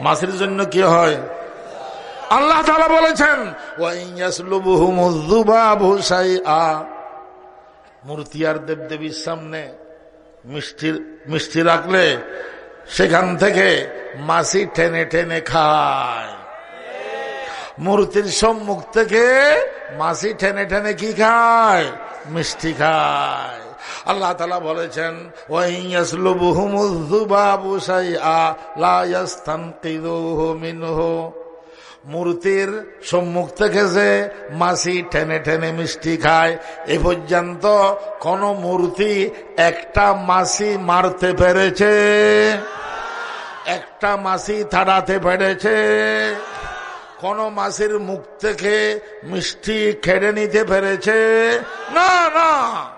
মাসির জন্য কি হয়? আল্লাহ তালা বলেছেন মূর্তি আর দেবদেবীর সামনে মিষ্টির মিষ্টি রাখলে সেখান থেকে মাসি টেনে টেনে খায়। মূর্তির সম্মুখ থেকে মাসি টেনে টেনে কি খায়? মিষ্টি খায়। আল্লাহ তালা বলেছেন মূর্তির সম্মুখ থেকে যে মাসি টেনে টেনে মিষ্টি খায়, এ পর্যন্ত কোন মূর্তি একটা মাসি মারতে পেরেছে। একটা মাসি থাড়াতে পেরেছে। কোন মাসির মুখ থেকে মিষ্টি খেড়ে নিতে পেরেছে। না না।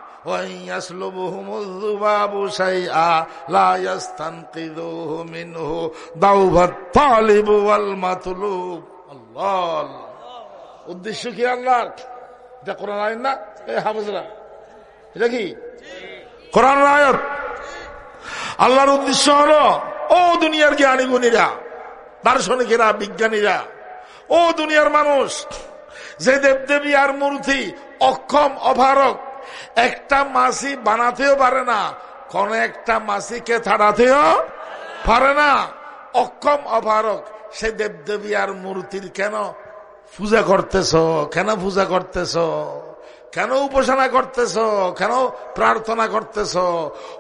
উদ্দেশ্য কি আল্লাহ এটা কোরআন আইন না? হাফজরা, এটা কি? কোরআন আয়ত। আল্লাহর উদ্দেশ্য হলো, ও দুনিয়ার জ্ঞানী গুণীরা দার্শনিকেরা বিজ্ঞানীরা, ও দুনিয়ার মানুষ, যে দেবদেবী আর মূর্তি অক্ষম, অভারক একটা মাসি বানাতেও পারে না, কোন একটা মাসিকে ছাড়াতেও পারে না। অক্ষম অভারক সে দেবদেবী আর মূর্তির কেন পূজা করতেছ? কেন পূজা করতেছ? কেন উপাসনা করতেছ? কেন প্রার্থনা করতেছ?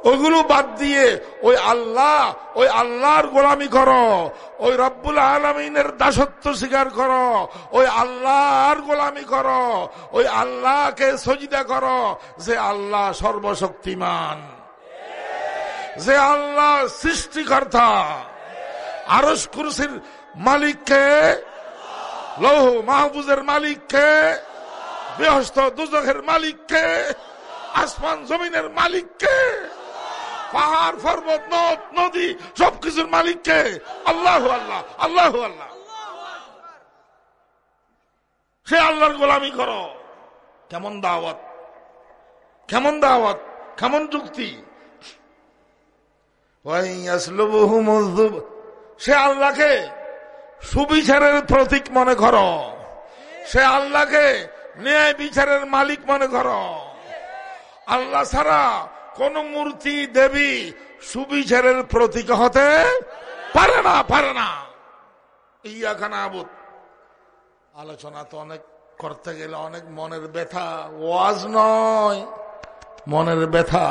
ওইগুলো বাদ দিয়ে ওই আল্লাহ, ওই আল্লাহর গোলামি করো। ওই রব্বুল আলমিনের দাসত্ব স্বীকার করো। ওই আল্লাহর গোলামি করো। ওই আল্লাহকে সজিদা করো যে আল্লাহ সর্বশক্তিমান। যে আল্লাহ সৃষ্টিকর্তা। আরস কুরসির মালিককে, লৌহ মাহবুজের মালিককে বেহস্ত দুজখের মালিককে, আসমান জমিনের মালিককে, পাহাড়, পর্বত, নদ, নদী, সবকিছুর মালিককে। আল্লাহ আল্লাহ আল্লাহ আল্লাহ। সে আল্লাহর গোলামি করো। কেমন দাওয়াত? কেমন দাওয়াত? কেমন যুক্তি? সে আল্লাহকে সুবিচারের প্রতীক মনে করো। সে আল্লাহকে ন্যায় বিচারের মালিক মনে করো। আল্লাহ ছাড়া কোন মূর্তি, দেবী সুবিচারের প্রতীক হতে পারে না পারে না। ইয়াখানা আবুদ, আলোচনা তো অনেক, করতে গেলে অনেক মনের ব্যথা। ওয়াজ নয়, মনের ব্যথা।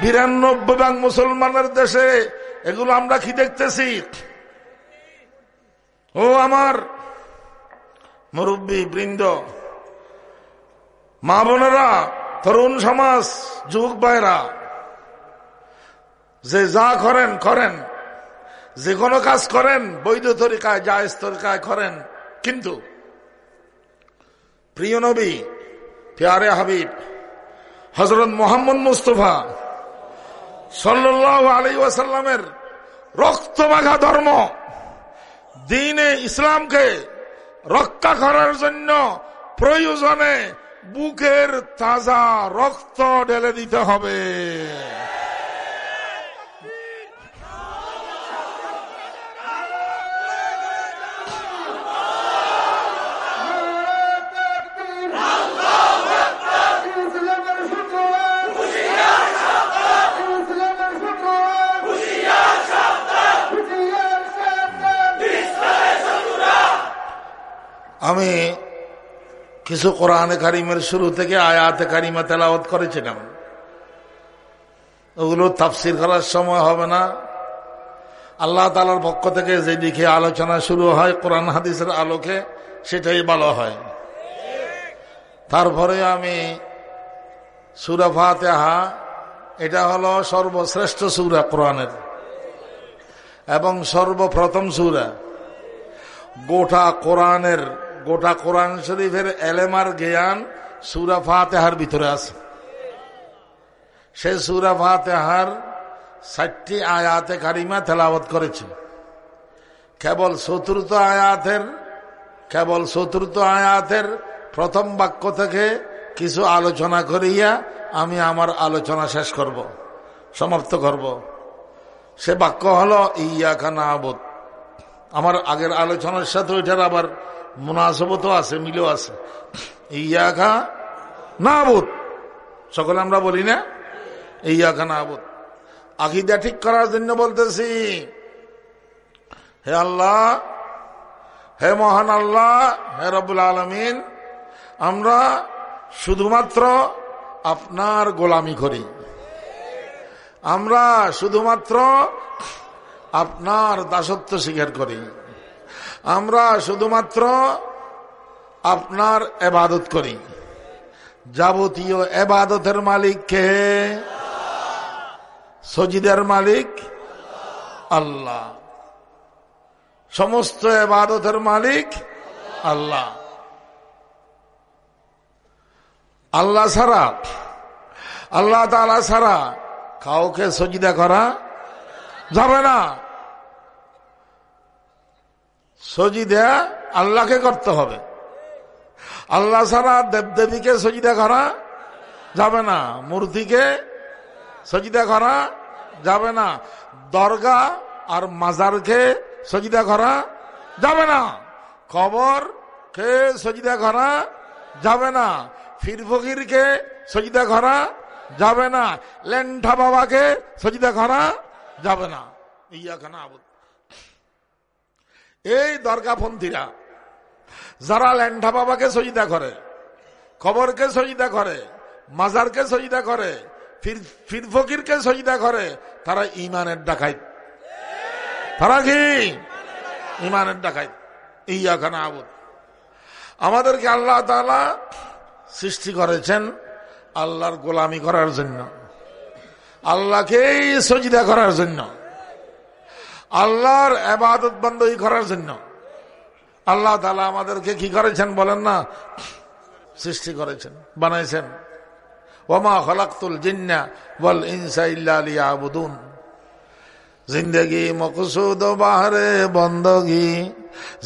বিরানব্বই ভাগ মুসলমানের দেশে এগুলো আমরা কি দেখতেছি? ও আমার মুরব্বী, বৃন্দ, মা বোনেরা, তরুণ সমাজ, যুবক ভাইরা যে যা করেন করেন। যে কোনো কাজ করেন, বৈধ তরিকায়, জায়জ তরিকায় করেন। কিন্তু প্রিয় নবী, পেয়ারে হাবিব হজরত মোহাম্মদ মুস্তফা সাল্লাহ আলী ওয়াসাল্লামের রক্তমাখা ধর্ম, দিনে ইসলামকে রক্ষা করার জন্য প্রয়োজনে বুকের তাজা রক্ত ঢেলে দিতে হবে। আমি কিছু কোরআনে কারিমের শুরু থেকে আয়াতে কারিমা তেলাওত করেছিলাম। ওগুলো তাফসির করার সময় হবে না। আল্লাহ তালার পক্ষ থেকে যেদিকে আলোচনা শুরু হয়, কোরআন হাদিসের আলোকে সেটাই ভালো হয়। তারপরে আমি সুরা ফাতেহা, এটা হলো সর্বশ্রেষ্ঠ সুরা কোরআনের এবং সর্বপ্রথম সুরা। গোটা কোরআনের গোটা কোরআন শরীফের এলেমার জ্ঞান সুরা ফাতেহার ভিতরে আছে। সে সুরা ফাতেহার ষাটটি আয়াতে কারিমা তেলাওয়াত করেছে। কেবল চতুর্থ আয়াতের, কেবল চতুর্থ আয়াতের প্রথম বাক্য থেকে কিছু আলোচনা করিয়া আমি আমার আলোচনা শেষ করব, সমাপ্ত করব। সে বাক্য হলো ইয়া খানা আমার আগের আলোচনার সাথে ওইটার আবার মুনাসবতও আছে, মিলেও আছে। ইয়া খা না আবুদ সকলে আমরা বলি না? ইয়া খা না আবুদ আকিদা ঠিক করার জন্য বলতেছি, হে আল্লাহ, হে মহান আল্লাহ, হে রবুল আলমিন, আমরা শুধুমাত্র আপনার গোলামি করি। আমরা শুধুমাত্র আপনার দাসত্ব স্বীকার করি। আমরা শুধুমাত্র আপনার এবাদত করি। যাবতীয় এবাদতের মালিক কে? সজিদের মালিক? আল্লাহ। সমস্ত এবাদতের মালিক আল্লাহ। আল্লাহ ছাড়া, আল্লাহ তালা ছাড়া কাউকে সজিদা করা যাবে না। সজিদা আল্লাহকে করতে হবে। আল্লাহ ছাড়া দেবদেবীকে সজিদা করা যাবে না, মূর্তিকে সজিদা করা যাবে না, দরগা আর মাজারকে সজিদা করা যাবে না কবর কে সজিদা করা যাবে না, ফির ফকিরকে সজিদা করা যাবে না লেন্ঠা বাবাকে সজিদা করা যাবে না। ইয়া খানা আবুদ এই দরগাপন্থীরা, যারা ল্যান্ডা বাবাকে সজিদা করে, কবরকে সজিদা করে, মাজারকে সজিদা করে, ফির ফকিরকে সজিদা করে, তারা ইমানের ডাকাই তারা কি? ইমানের ডাকাই ইয়া খানা আবুদ। আমাদেরকে আল্লাহ তালা সৃষ্টি করেছেন আল্লাহর গোলামি করার জন্য। আল্লাহকেই সজিদা করার জন্য। আল্লাহর আবাদত বন্দী করার জন্য। আল্লাহ তালা আমাদেরকে কি করেছেন বলেন না? সৃষ্টি করেছেন, বানাইছেন। ওমা হলাকুল জিন্না বল ইনসা ইল্লা জিন্দগি মকসুদ বাহারে বন্দগি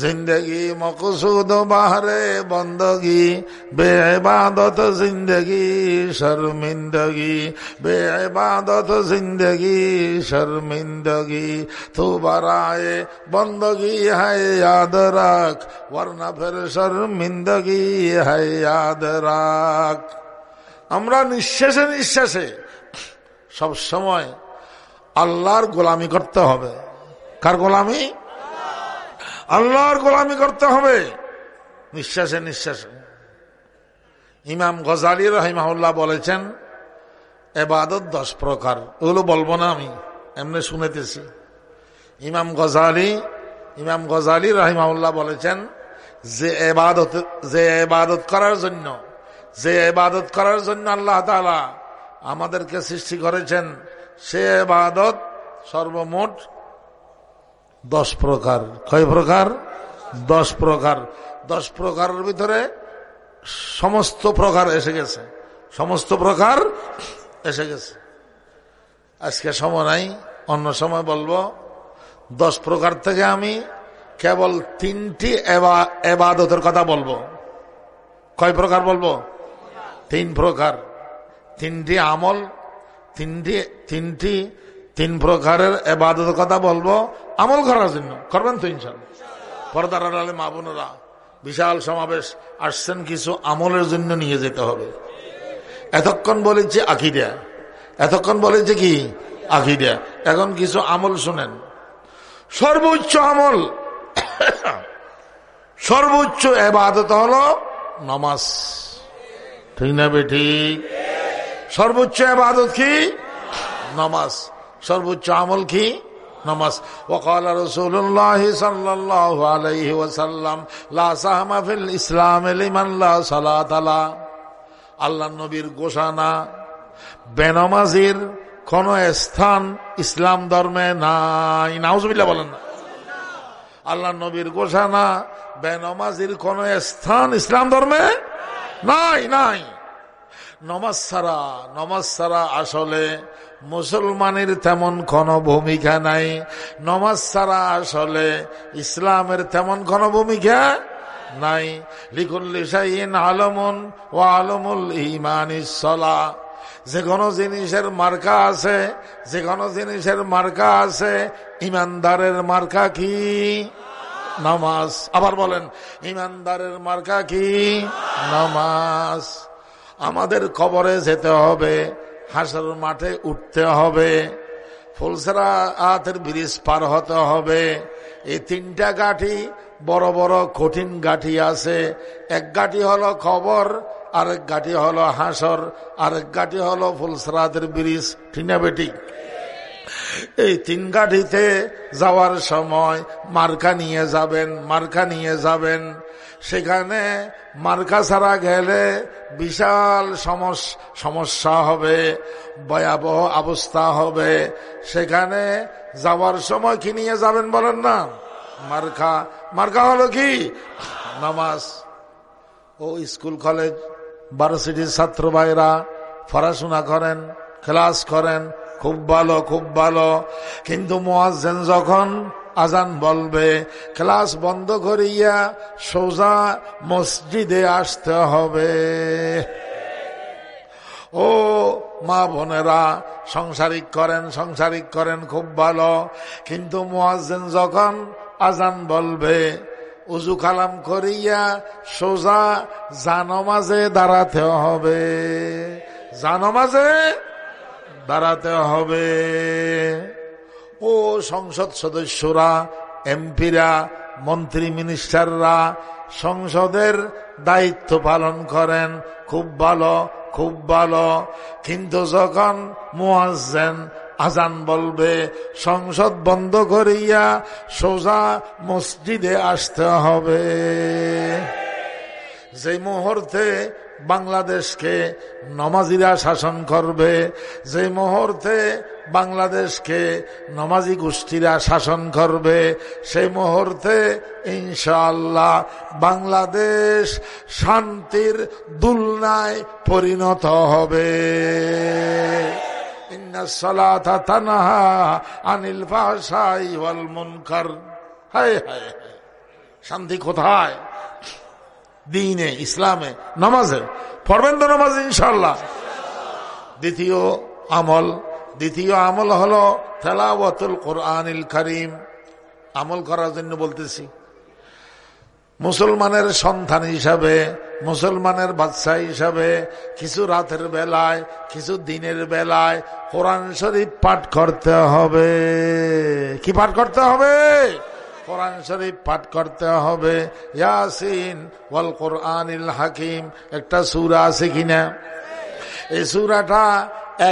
জিন্দগি মকসুদ বাহারে বন্দগি বেবাদত জিন্দগি শর্মিন্দগি বেবাদত জিন্দগি শর্মিন্দগি তু বন্দগি হায় ইয়াদ রাখ বর্ণা ফের শর্মিন্দগি হায় ইয়াদ রাখ আমরা নিঃশ্বাসে নিঃশ্বাসে সব সময় আল্লাহর গোলামি করতে হবে কার গোলামি আল্লাহর গোলামি করতে হবে। নিঃশ্বাসে নিঃশ্বাসে। ইমাম গজালি রহিমাহুল্লাহ বলেছেন, এবাদত দশ প্রকার। ওগুলো বলব না আমি, এমনি শুনেতেছি। ইমাম গজালি ইমাম গজালি রহিমাউল্লাহ বলেছেন, যে এবাদত যে এবাদত করার জন্য, যে এবাদত করার জন্য আল্লাহ তালা আমাদেরকে সৃষ্টি করেছেন, সে এবাদত সর্বমোট দশ প্রকার। কয় প্রকার? দশ প্রকার। দশ প্রকারের ভিতরে সমস্ত প্রকার এসে গেছে। সমস্ত প্রকার এসে গেছে। আজকে সময় নাই, অন্য সময় বলব। দশ প্রকার থেকে আমি কেবল তিনটি এবাদতের কথা বলব। কয় প্রকার বলব? তিন প্রকার। তিনটি আমল, তিনটি তিনটি, তিন প্রকারের এবাদতের কথা বলব। আমল করার জন্য, করবেন তো ইনশাল পর্দার আলে মা বোনেরা, বিশাল সমাবেশ, আসছেন কিছু আমলের জন্য নিয়ে যেতে হবে। এতক্ষণ বলেছি আকিদা। এতক্ষণ বলেছে কি? আকিদা। এখন কিছু আমল শুনেন। সর্বোচ্চ আমল, সর্বোচ্চ এবাদত হলো নমাজ। ঠিক না বেঠি? সর্বোচ্চ এবাদত কি? নমাজ। সর্বোচ্চ আমল কি? নামাজ। ওকাল রসুল্লাহ সাল্লাহ আলহি ওসাল্লাম লা সাহমাফিল ইসলাম এলিমাল্লা সালাতালা আল্লাহ নবীর গোসানা বেনামাজির কোন স্থান ইসলাম ধর্মে নাই। নাউজবিল্লা বলেন না। আল্লাহ নবীর গোসানা বেনমাজির কোন স্থান ইসলাম ধর্মে নাই নাই। নমাজ সারা নমাজ সারা আসলে মুসলমানের তেমন কোন ভূমিকা নাই। নমাজ ছাড়া আসলে ইসলামের তেমন কোন ভূমিকা নাই। লিকুল্লিসাইন আলমন ও আলমুল ইমান ইসলা যে কোনো জিনিসের মার্কা আছে, যে কোনো জিনিসের মার্কা আছে, ইমানদারের মার্কা কি? নামাজ। আবার বলেন, ইমানদারের মার্কা কি? নামাজ। আমাদের কবরে যেতে হবে হাসর মাঠে উঠতে হবে। ফুলসরা আতের ব্রিজ পার হতে হবে। এই তিনটা গাঠি বড় বড় কঠিন গাঠি আছে। এক গাঠি হলো খবর, আরেক গাঠি হলো হাসর, আরেক গাঠি হলো ফুলসরাতের ব্রিজ। ঠিনা বেটি এই তিন গাঠিতে যাওয়ার সময় মার্কা নিয়ে যাবেন, মার্কা নিয়ে যাবেন। সেখানে মার্কা ছাড়া গেলে বিশাল সমস্যা হবে, ভয়াবহ অবস্থা হবে। সেখানে যাওয়ার সময় কি নিয়ে যাবেন বলেন না? মার্কা মার্কা হলো কি? নামাজ। ও স্কুল, কলেজ, ভার্সিটির ছাত্র ভাইরা পড়াশোনা করেন, ক্লাস করেন, খুব ভালো খুব ভালো। কিন্তু মোয়াজেন যখন আজান বলবে, ক্লাস বন্ধ করিয়া সোজা মসজিদে আসতে হবে। ও মা বোনেরা, সংসারিক করেন সংসারিক করেন খুব ভালো। কিন্তু মোয়াজেন যখন আজান বলবে, উজু কালাম করিয়া সোজা জানমাজে দাঁড়াতে হবে। জানমাজে দাঁড়াতে হবে। ও সংসদ সদস্যরা, এমপিরা, মন্ত্রী মিনিস্টাররা, সংসদের দায়িত্ব পালন করেন। খুব ভালো খুব ভালো। কিন্তু যখন মুয়াজ্জেন আজান বলবে, সংসদ বন্ধ করিয়া সোজা মসজিদে আসতে হবে। যে মুহূর্তে বাংলাদেশকে নমাজিরা শাসন করবে যে মুহূর্তে বাংলাদেশকে নমাজি গোষ্ঠীরা শাসন করবে সেই মুহূর্তে ইনশাল্লাহ বাংলাদেশ শান্তির দুলনায় পরিণত হবে। আনিল শান্তি কোথায়? দিনে, ইসলামে, নমাজে। পড়বেন তো নমাজ ইনশাল্লাহ দ্বিতীয় আমল দ্বিতীয় আমল হলো তেলাওয়াতুল কোরআনিল করিম। আমল করার জন্য বলতেছি, মুসলমানের সন্তান হিসাবে, মুসলমানের বাচ্চা হিসাবে, কিছু রাতের বেলায়, কিছু দিনের বেলায় কোরআন শরীফ পাঠ করতে হবে। কি পাঠ করতে হবে? কোরআন শরীফ পাঠ করতে হবে। ইয়াসিন ওয়াল কোরআনিল হাকিম। একটা সুরা আছে কিনা? এই সুরাটা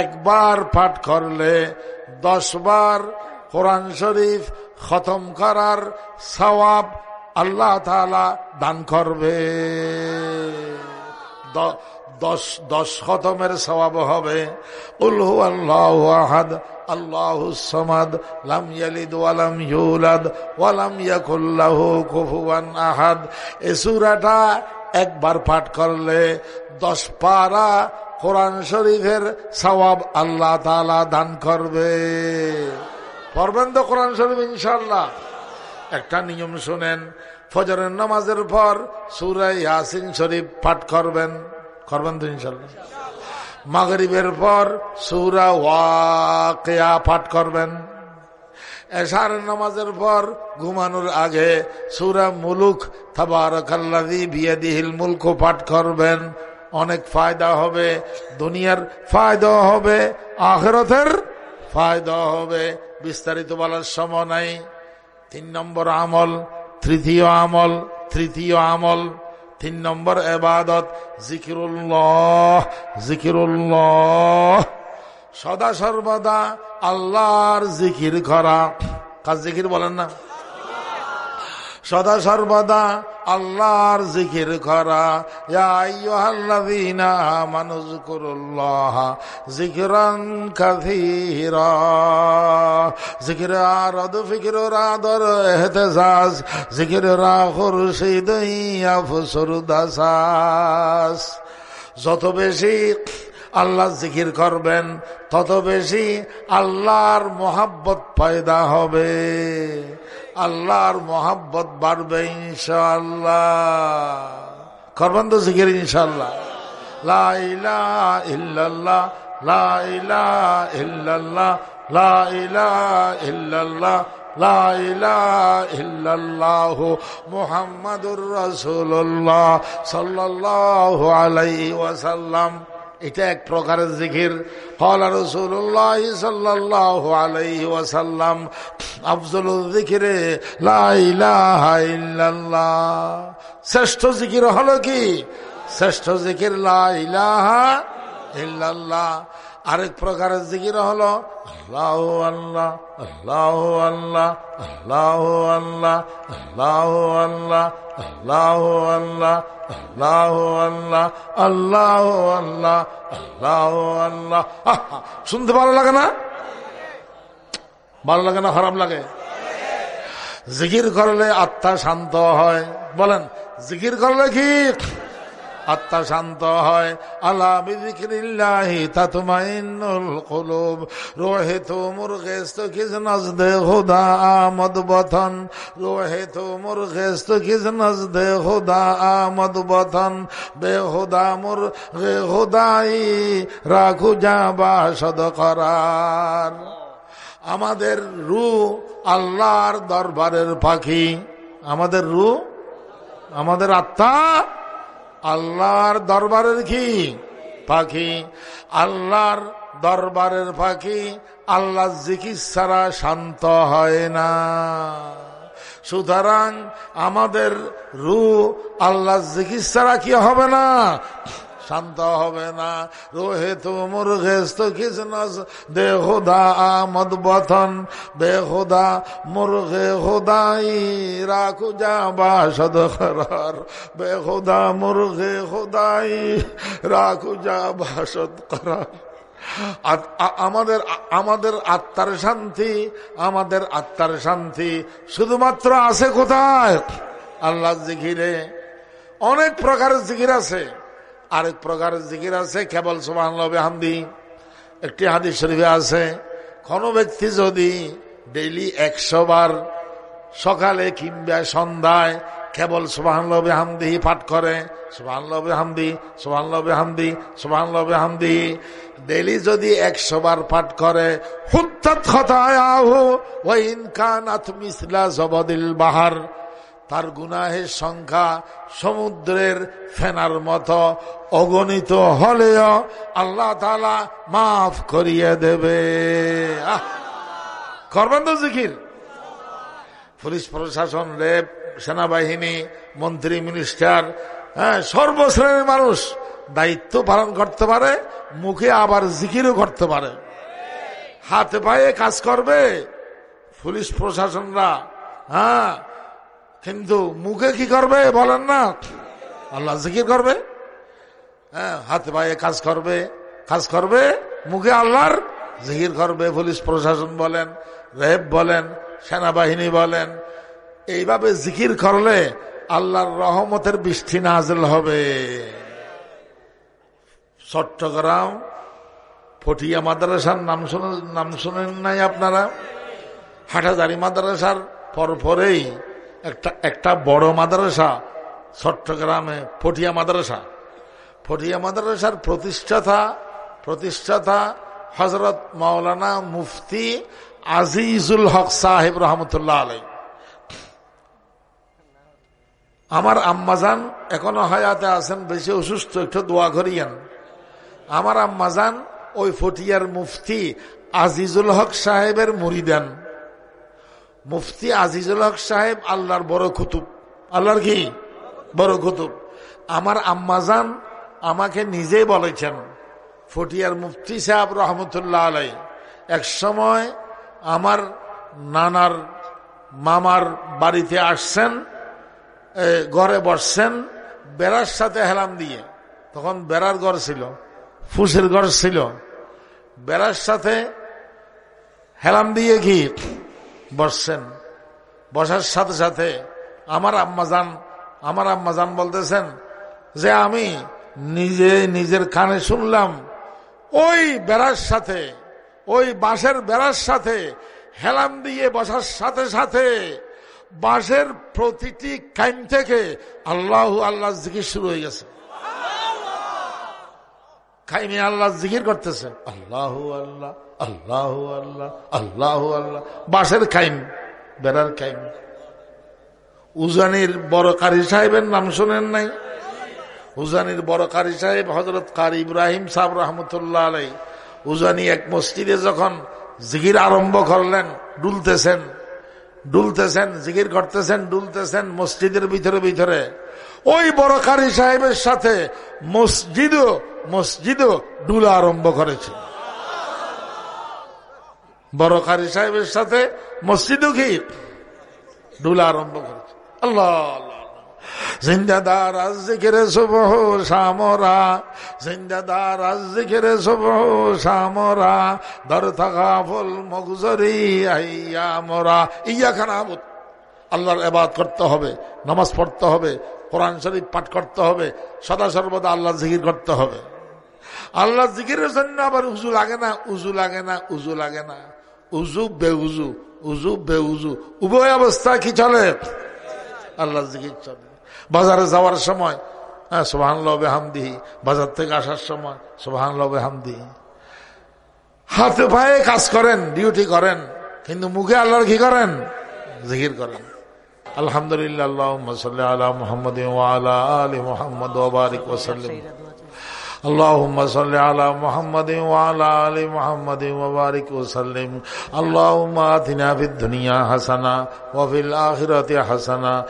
একবার পাঠ করলে দশ বার কোরআন শরীফ খতম করার সওয়াব আল্লাহ তালা দান করবে। দশ দশ খতমের সবাব হবে। উল্হু আল্লাহ আহাদ, আল্লাহ সমাদ, লাম ইয়ালিদ ওয়ালাম ইউলাদ ওয়ালাম ইয়াকুল্লাহ কুফুয়ান আহাদ। এ একবার পাঠ করলে দশ পারা কোরআন শরীফের সওয়াব আল্লাহ দান করবে। পড়বেন তো কোরআন শরীফ ইনশাল্লাহ একটা নিয়ম শুনেন, ফজরের নামাজের পর সুরাই ইয়াসিন শরীফ পাঠ করবেন। করবেন তো ইনশাল্লাহ মাগরিবের পর সুরা ওয়াকেয়া পাঠ করবেন। এশার নামাজের পর ঘুমানোর আগে সুরা মুলুক থাবারকাল্লাদি বিয়াদিহিল মুলক পাঠ করবেন। অনেক ফায়দা হবে, দুনিয়ার ফায়দা হবে, আখরতের ফায়দা হবে। বিস্তারিত বলার সময় নাই। তিন নম্বর আমল, তৃতীয় আমল তৃতীয় আমল। তিন নম্বর এবাদত, জিকিরুল্লাহ জিকিরুল্লাহ। সদা সর্বদা আল্লাহর জিকির করা। কাজ জিকির বলেন না? সদা সর্বদা আল্লাহর জিকির করা। আল্লাযীনা মানুযকুরুল্লাহ যিকরান কাসীরা। জিকির আরদ ফিকির আদর এহতেজাজ জিকির রা খুরশিদ ইয়াফসুর দাসাস। যত বেশি আল্লাহ জিকির করবেন, তত বেশি আল্লাহর মোহাব্বত পয়দা হবে। আল্লাহর মোহাব্বত বাড়বে ইনশাল্লাহ করবেন তো ইনশাল্লাহ লাইলা ইল্লাল্লাহ লাইলা ইল্লাল্লাহ লাইলা ইল্লাল্লাহ মোহাম্মদুর রসুল্লাহ সাল্লাহ আলাই ওয়াসাল্লাম। এটা এক প্রকারের জিকির। কলা রসুল্লাহ সাল্লাহ আলাইহি ওয়াসাল্লাম আফজল জিকিরে লাইলাহা শ্রেষ্ঠ জিকির হলো কি? শ্রেষ্ঠ জিকির লাইলাহা ইল্লাল্লাহ। আরেক প্রকারের জিকির হলো আল্লাহ আল্লাহ আল্লাহ আল্লাহ আল্লাহ আল্লাহ আল্লাহ আল্লাহ আল্লাহ আল্লাহ। আল্লাহ আল্লাহ আল্লাহ আল্লাহ আল্লাহ আল্লাহ। শুনতে ভালো লাগে না? ভালো লাগে না, খারাপ লাগে? জিকির করলে আত্মা শান্ত হয়। বলেন, জিকির করলে কি? আত্মা শান্ত হয়। আল্লাহ বিদিক্রিল্লাহি তাতমাইন্নুল কুলুব। রোহে তো মুরগেস্ত কিস নজদে খুদা আমদ বথন। রোহে তো মুরগেস্ত কিস নজদে খুদা আমদ বথন। বেহুদা মুর খুদাই রাখু যাবা সদ করার আমাদের রু আল্লাহর দরবারের পাখি। আমাদের রু? আমাদের আত্মা? আল্লাহর দরবারের কি পাখি। আল্লাহর দরবারের পাখি, আল্লাহ জিকির ছাড়া শান্ত হয় না। সুতরাং আমাদের রু আল্লাহ জিকির ছাড়া কি হবে না? শান্ত হবে না। রোহে তো মুরগেস্ত খিসনস বেহুদা আমদ বথন বেহুদা মুরগে হুদাই রাখু যা বাসদ করার বেহুদা মুরগে হুদাই রাখু যা বাসদ করার আমাদের আমাদের আত্মার শান্তি, আমাদের আত্মার শান্তি শুধুমাত্র আছে কোথায়? আল্লাহ জিকিরে। অনেক প্রকারের জিকির আছে। আরেক প্রকারের জিকির আছে, কেবল সুবাহ হামদি একটি হাদিস শরীফে আছে, কোন ব্যক্তি যদি ডেইলি একশো বার সকালে কিংবা সন্ধ্যায় কেবল সুবাহানলবে হামদি পাঠ করে সুবাহানলবে হামদি সুবাহানলবে হামদি সুবাহানলবে হামদি ডেলি যদি একশো বার পাঠ করে, হুত্তাত খতায় আহু ওয়াইন কানাত মিসলা জবদিল বাহার। তার গুনাহের সংখ্যা সমুদ্রের ফেনার মতো অগণিত হলেও আল্লাহ তালা মাফ করিয়ে দেবে। করবেন তো জিকির। পুলিশ প্রশাসন রেপ সেনাবাহিনী, মন্ত্রী, মিনিস্টার হ্যাঁ সর্বশ্রেণীর মানুষ দায়িত্ব পালন করতে পারে, মুখে আবার জিকিরও করতে পারে। হাতে পায়ে কাজ করবে। পুলিশ প্রশাসনরা হ্যাঁ কিন্তু মুখে কি করবে বলেন না? আল্লাহ জিকির করবে? হ্যাঁ হাতে পায়ে কাজ করবে কাজ করবে, মুখে আল্লাহর জিকির করবে, পুলিশ প্রশাসন বলেন রেব বলেন, সেনাবাহিনী বলেন। এইভাবে জিকির করলে আল্লাহর রহমতের বৃষ্টি নাজল হবে। চট্টগ্রাম, ফটিয়া মাদ্রাসার নাম শুনে নাম শুনেন নাই আপনারা? হাটাদারি মাদ্রাসার পরপরেই একটা একটা বড় মাদ্রাসা, চট্টগ্রামে ফটিয়া মাদ্রাসা। ফটিয়া মাদ্রাসার প্রতিষ্ঠাতা প্রতিষ্ঠাতা হজরত মাওলানা মুফতি আজিজুল হক সাহেব রহমতুল্লাহ আলাই আমার আম্মাজান এখনও হায়াতে আছেন, বেশি অসুস্থ, একটু দোয়া করিয়েন। আমার আম্মাজান ওই ফটিয়ার মুফতি আজিজুল হক সাহেবের মুরিদান মুফতি আজিজুল হক সাহেব আল্লাহর বড় কুতুব। আল্লাহর কি? বড় কুতুব। আমার আম্মাজান আমাকে নিজেই বলেছেন, ফটিয়ার মুফতি সাহেব রহমতুল্লাহ আলাই, এক সময় আমার নানার মামার বাড়িতে আসছেন ঘরে বসছেন, বেড়ার সাথে হেলাম দিয়ে। তখন বেড়ার ঘর ছিল, ফুসের ঘর ছিল। বেড়ার সাথে হেলাম দিয়ে কি বসছেন। বসার সাথে সাথে আমার আম্মাজান আমার আম্মাজান বলতেছেন যে, আমি নিজে নিজের কানে শুনলাম। ওই বেড়ার সাথে, ওই বাঁশের বেড়ার সাথে হেলাম দিয়ে বসার সাথে সাথে বাঁশের প্রতিটি কাইম থেকে আল্লাহ আল্লাহ জিকির শুরু হয়ে গেছে। খাইমে আল্লাহ জিকির করতেছে। আল্লাহ আল্লাহ। আল্লাহ আল্লাহ আল্লাহ আল্লাহ। বাঁশের খাইম বেড়ার খাইম উজানির বড় কারি সাহেবের নাম শোনেন নাই? উজানির বড় কারি সাহেব হজরত কারি ইব্রাহিম সাহ রহমতুল্লাহ আলাই উজানি এক মসজিদে যখন জিগির আরম্ভ করলেন ডুলতেছেন ডুলতেছেন জিগির করতেছেন ডুলতেছেন মসজিদের ভিতরে ভিতরে। ওই বড় কারি সাহেবের সাথে মসজিদও মসজিদও ডুলা আরম্ভ করেছে। বড় কারি সাহেবের সাথে মসজিদও কি ডুলা আরম্ভ করেছে। আল্লাহ দর থাকা ফুল মগজরি আইয়া ইয়া আল্লাহর এবাদ করতে হবে, নামাজ পড়তে হবে, কোরআন শরীফ পাঠ করতে হবে, সদা সর্বদা আল্লাহ জিকির করতে হবে। আল্লাহ জিকিরের জন্য আবার উজু লাগে না, উজু লাগে না, উজু লাগে না। উজু বেউজু উজু বেউজু উভয় অবস্থা কি চলে? আল্লাহ চলে। বাজারে যাওয়ার সময় হ্যাঁ সোহান লবে হামদি বাজার থেকে আসার সময় সোহান লবে হামদি হাতে পায়ে কাজ করেন ডিউটি করেন, কিন্তু মুখে আল্লাহর কি করেন? জিকির করেন। আলহামদুলিল্লাহ, আল্লাহুম্মা সাল্লি আলা মুহাম্মাদ ওয়া বারিক ওয়া সাল্লিম। اللهم صل على محمد وعلى ال محمد وبارك وسلم اللهم آتنا في الدنيا حسنة وفي الآخرة حسنة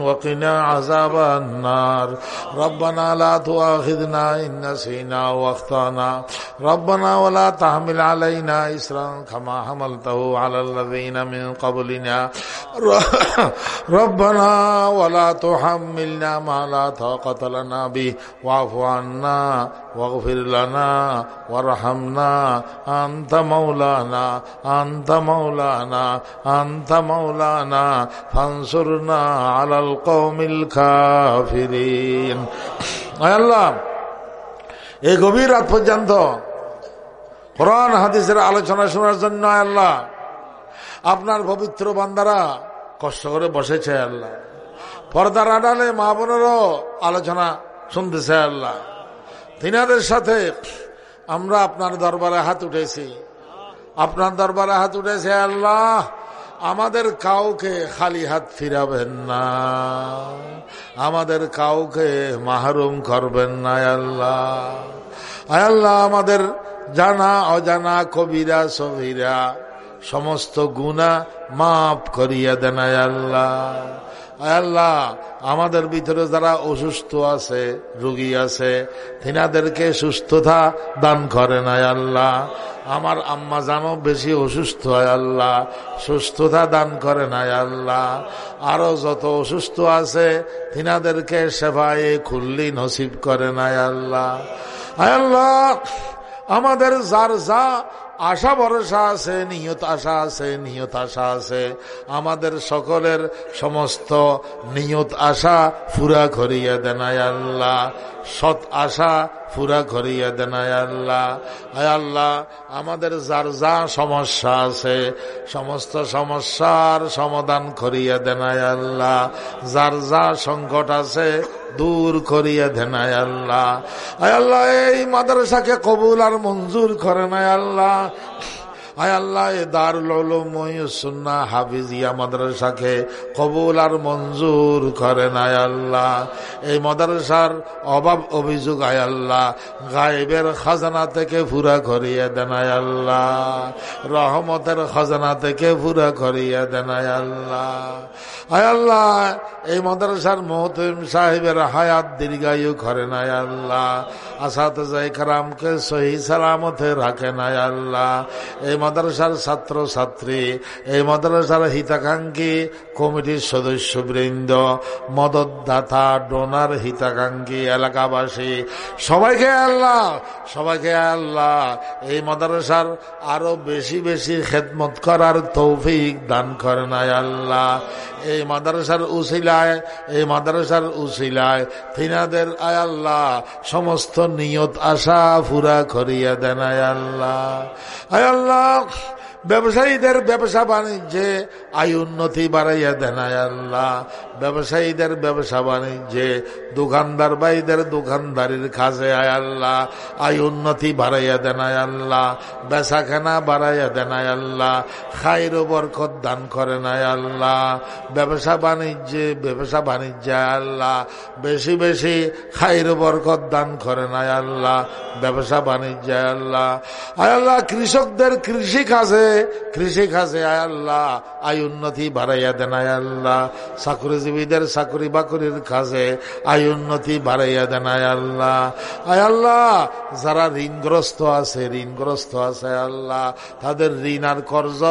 وقنا عذاب النار ربنا لا تؤاخذنا إن نسينا واخطانا ربنا ولا تحمل علينا إسرا كما حملته على الذين من قبلنا ربنا ولا تحملنا ما لا طاقة لنا به واعف عنا واغفر لنا وارحمنا أنت مولانا أنت مولانا أنت مولانا فانصرنا على القوم الكافرين আল্লাহ এই গভীর রাত পর্যন্ত কোরআন হাদিসের আলোচনা শোনার জন্য আল্লাহ আপনার পবিত্র বান্দারা কষ্ট করে বসেছে আল্লাহ পর্দার আড়ালে মা বোনেরও আলোচনা শুনতেছে আল্লাহ তিনাদের সাথে আমরা আপনার দরবারে হাত উঠেছি। আপনার দরবারে হাত উঠেছে, আল্লাহ, আমাদের কাউকে খালি হাত ফিরাবেন না। আমাদের কাউকে মাহরুম করবেন না, আল্লাহ। আল্লাহ, আমাদের জানা, অজানা, কবিরা, সবিরা, সমস্ত গুণা মাফ করিয়া দেন আল্লাহ। আল্লাহ, আমাদের ভিতরে যারা অসুস্থ আছে, রুগী আছে, তিনাদেরকে সুস্থতা দান করেন আল্লাহ। আমার আম্মা জানো বেশি অসুস্থ হয় আল্লাহ। সুস্থতা দান করে নাই আল্লাহ। আরও যত অসুস্থ আছে, তিনাদেরকে সেবায় খুল্লি নসিব করে নাই আল্লাহ। আল্লাহ, আমাদের যার যা আশা ভরসা আছে, নিয়ত আশা আছে নিহত আশা আছে। আমাদের সকলের সমস্ত নিয়ত আশা ফুরা করিয়া দেনায় আল্লাহ। সৎ আশা ফুরা ঘরিয়া দেন আল্লাহ, আয় আল্লাহ, আমাদের যার যা সমস্যা আছে, সমস্ত সমস্যার সমাধান করিয়া দেন আল্লাহ। যার যা সংকট আছে, দূর করিয়া দেন আল্লাহ। আয় আল্লাহ, এই মাদ্রাসাকে কবুল আর মঞ্জুর করে নাই আল্লাহ। আয় আল্লাহ দারুল মহিউসুন্না হাফিজিয়া মাদ্রাসাকে কবুল আর মঞ্জুর করে নাই আল্লাহ। এই মাদ্রাসার অভাব অভিযোগ আয় আল্লাহ, গায়েবের খাজানা থেকে পুরা করিয়ে দেনায় আল্লাহ। রহমতের খাজানা থেকে পুরা করিয়ে দেনায় আল্লাহ। আয় আল্লাহ, এই মাদ্রাসার মহতিম সাহেবের হায়াত দীর্ঘায়ু করে নাই আল্লাহ। আসাদ যাই কারামকে সহি সালামতে রাখে নাই আল্লাহ। এই মাদ্রাসার ছাত্র ছাত্রী, এই মাদ্রাসার হিতাকাঙ্ক্ষী কমিটির সদস্য বৃন্দ মদতদাতা, ডোনার হিতাকাঙ্ক্ষী এলাকাবাসী, সবাইকে আল্লাহ সবাইকে আল্লাহ, এই মাদ্রাসার আরও বেশি বেশি খেদমত করার তৌফিক দান করেন আল্লাহ। এই মাদ্রাসার উসিলায়, এই মাদ্রাসার উসিলায়, তিনাদের আয় আল্লাহ, সমস্ত নিয়ত আশা ফুরা করিয়া দেন আয়াল্লাহ আয়াল্লাহ ব্যবসায়ীদের ব্যবসা বাণিজ্যে আয় উন্নতি বাড়াইয়া দেন আল্লাহ। ব্যবসায়ীদের ব্যবসা বাণিজ্যে, দোকানদার ভাইদের দোকানদারির কাজে, আয় আল্লাহ। আয় উন্নতি বাড়াইয়া দেন আল্লাহ। বেচাখানা বাড়াইয়া দেন আল্লাহ। খাইর বরকত দান করে নাই আল্লাহ। ব্যবসা বাণিজ্যে ব্যবসা বাণিজ্যে আল্লাহ। বেশি বেশি খাইর বরকত দান করে নাই আল্লাহ। ব্যবসা বাণিজ্যে আল্লাহ। আয় আল্লাহ, কৃষকদের কৃষি কাজে কৃষি কাজে আয় আল্লাহ। আয় উন্নতি বাড়াইয়া দেন আল্লাহ। চাকরিজীবীদের চাকরি বাকরির কাজে আয় উন্নতি বাড়াইয়া দেন আল্লাহ। আয় আল্লাহ, যারা ঋণগ্রস্ত আছে ঋণগ্রস্ত আছে আল্লাহ। তাদের ঋণ আর কর্জ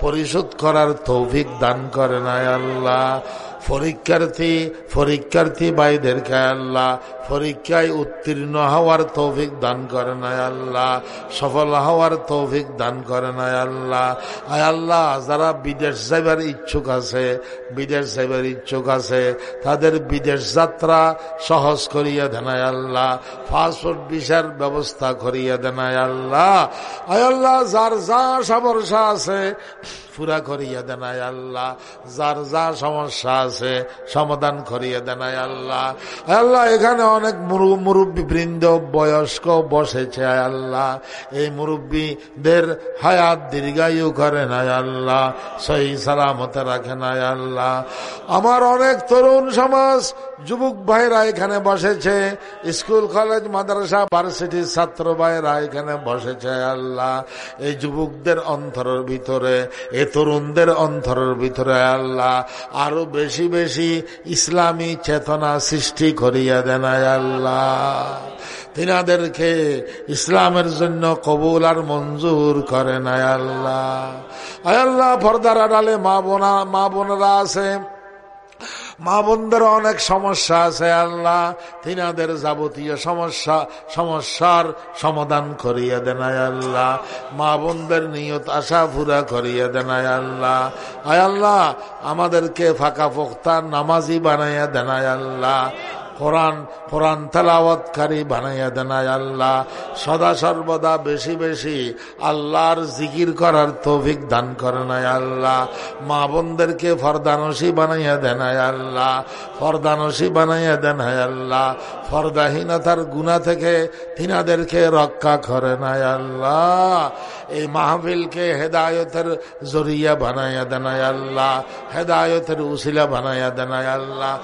পরিশোধ করার তৌফিক দান করেন, আয় আল্লাহ। পরীক্ষার্থী পরীক্ষার্থী ভাইদেরকে আল্লাহ। পরীক্ষায় উত্তীর্ণ হওয়ার তৌফিক দান করে নাই আল্লাহ। সফল হওয়ার তৌফিক দান করে নাই আল্লাহ। আয় আল্লাহ, যারা বিদেশ যাইবার ইচ্ছুক আছে, বিদেশ যাইবার ইচ্ছুক আছে, তাদের বিদেশ যাত্রা সহজ করিয়া দেনায় আল্লাহ। পাসপোর্ট, ভিসার ব্যবস্থা করিয়া দেনায় আল্লাহ। আয় আল্লাহ, যার যা সাবরসা আছে ফুরা করিয়ে দেনায় আল্লাহ। যার যা সমস্যা আছে সমাধান করিয়ে দেনায় আল্লাহ। আল্লাহ, এখানে অনেক মুরব্বী বৃন্দ বয়স্ক বসেছে আল্লাহ। এই মুরব্বীদের হায়াত দীর্ঘায়ু করে নাই আল্লাহ। সহি সালামতে রাখে নাই আল্লাহ। আমার অনেক তরুণ সমাজ, যুবক ভাইরা এখানে বসেছে। স্কুল, কলেজ, মাদ্রাসা ভার্সিটির ছাত্র ভাইরা এখানে বসেছে আল্লাহ। এই যুবকদের অন্তরের ভিতরে এ তরুণদের অন্তরের ভিতরে আল্লাহ আরও বেশি বেশি ইসলামী চেতনা সৃষ্টি করিয়া দেন আল্লাহ। তিনাদেরকে ইসলামের জন্য কবুল আর মঞ্জুর করেন আয়াল্লাহ আল্লাহ। আল্লাহ পর্দার আড়ালে মা বোনা মা বোনেরা আছে। মা বোনদের অনেক সমস্যা আছে, আল্লাহ। তিনাদের যাবতীয় সমস্যা, সমস্যার সমাধান করিয়া দেনায় আল্লাহ। মা বোনদের নিয়ত আশা ফুরা করিয়া দেনায় আল্লাহ। আয় আল্লাহ, আমাদেরকে ফাঁকা ফোক্তা নামাজি বানাইয়া দেনায় আল্লাহ। কোরআন কোরআন তেলাওয়াতকারী বানাইয়া দেনায় আল্লাহ। সদা সর্বদা বেশি বেশি আল্লাহর জিকির করার তৌফিক দান করে নাই আল্লাহ। মা বোনদেরকে ফরদানসি বানাইয়া দেনায় আল্লাহ। ফরদানসি বানাইয়া দেনায় আল্লাহ। ফরদাহীনতার গুণা থেকে তিনাদেরকে রক্ষা করে নাই আল্লাহ। এই মাহফিলকে হেদায়তের জরিয়া বানাইয়া দেনায় আল্লাহ, হেদায়তের উসিলা বানাইয়া দেনায় আল্লাহ।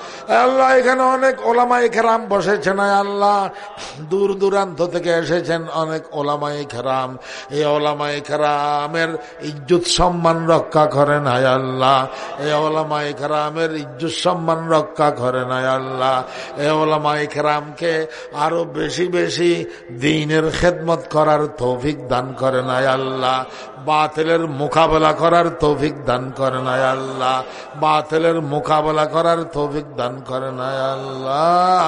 আল্লাহ, এখানে অনেক ওলামাই খেরাম বসেছেন আল্লাহ। দূর দূরান্ত থেকে এসেছেন অনেক ওলামাই খেরাম এই ওলামাই খেরামের ইজ্জত সম্মান রক্ষা করেন আয় আল্লাহ। এই ওলামাই খেরামের ইজ্জত সম্মান রক্ষা করেন আয় আল্লাহ। এই ওলামাই খেরামকে আরও বেশি বেশি দিনের খেদমত করার তৌফিক দান করেন আয় আল্লাহ। বাতিলের মোকাবেলা করার তৌফিক দান করে নাই আল্লাহ। বাতিলের মোকাবেলা করার তৌফিক দান করে নাই আল্লাহ।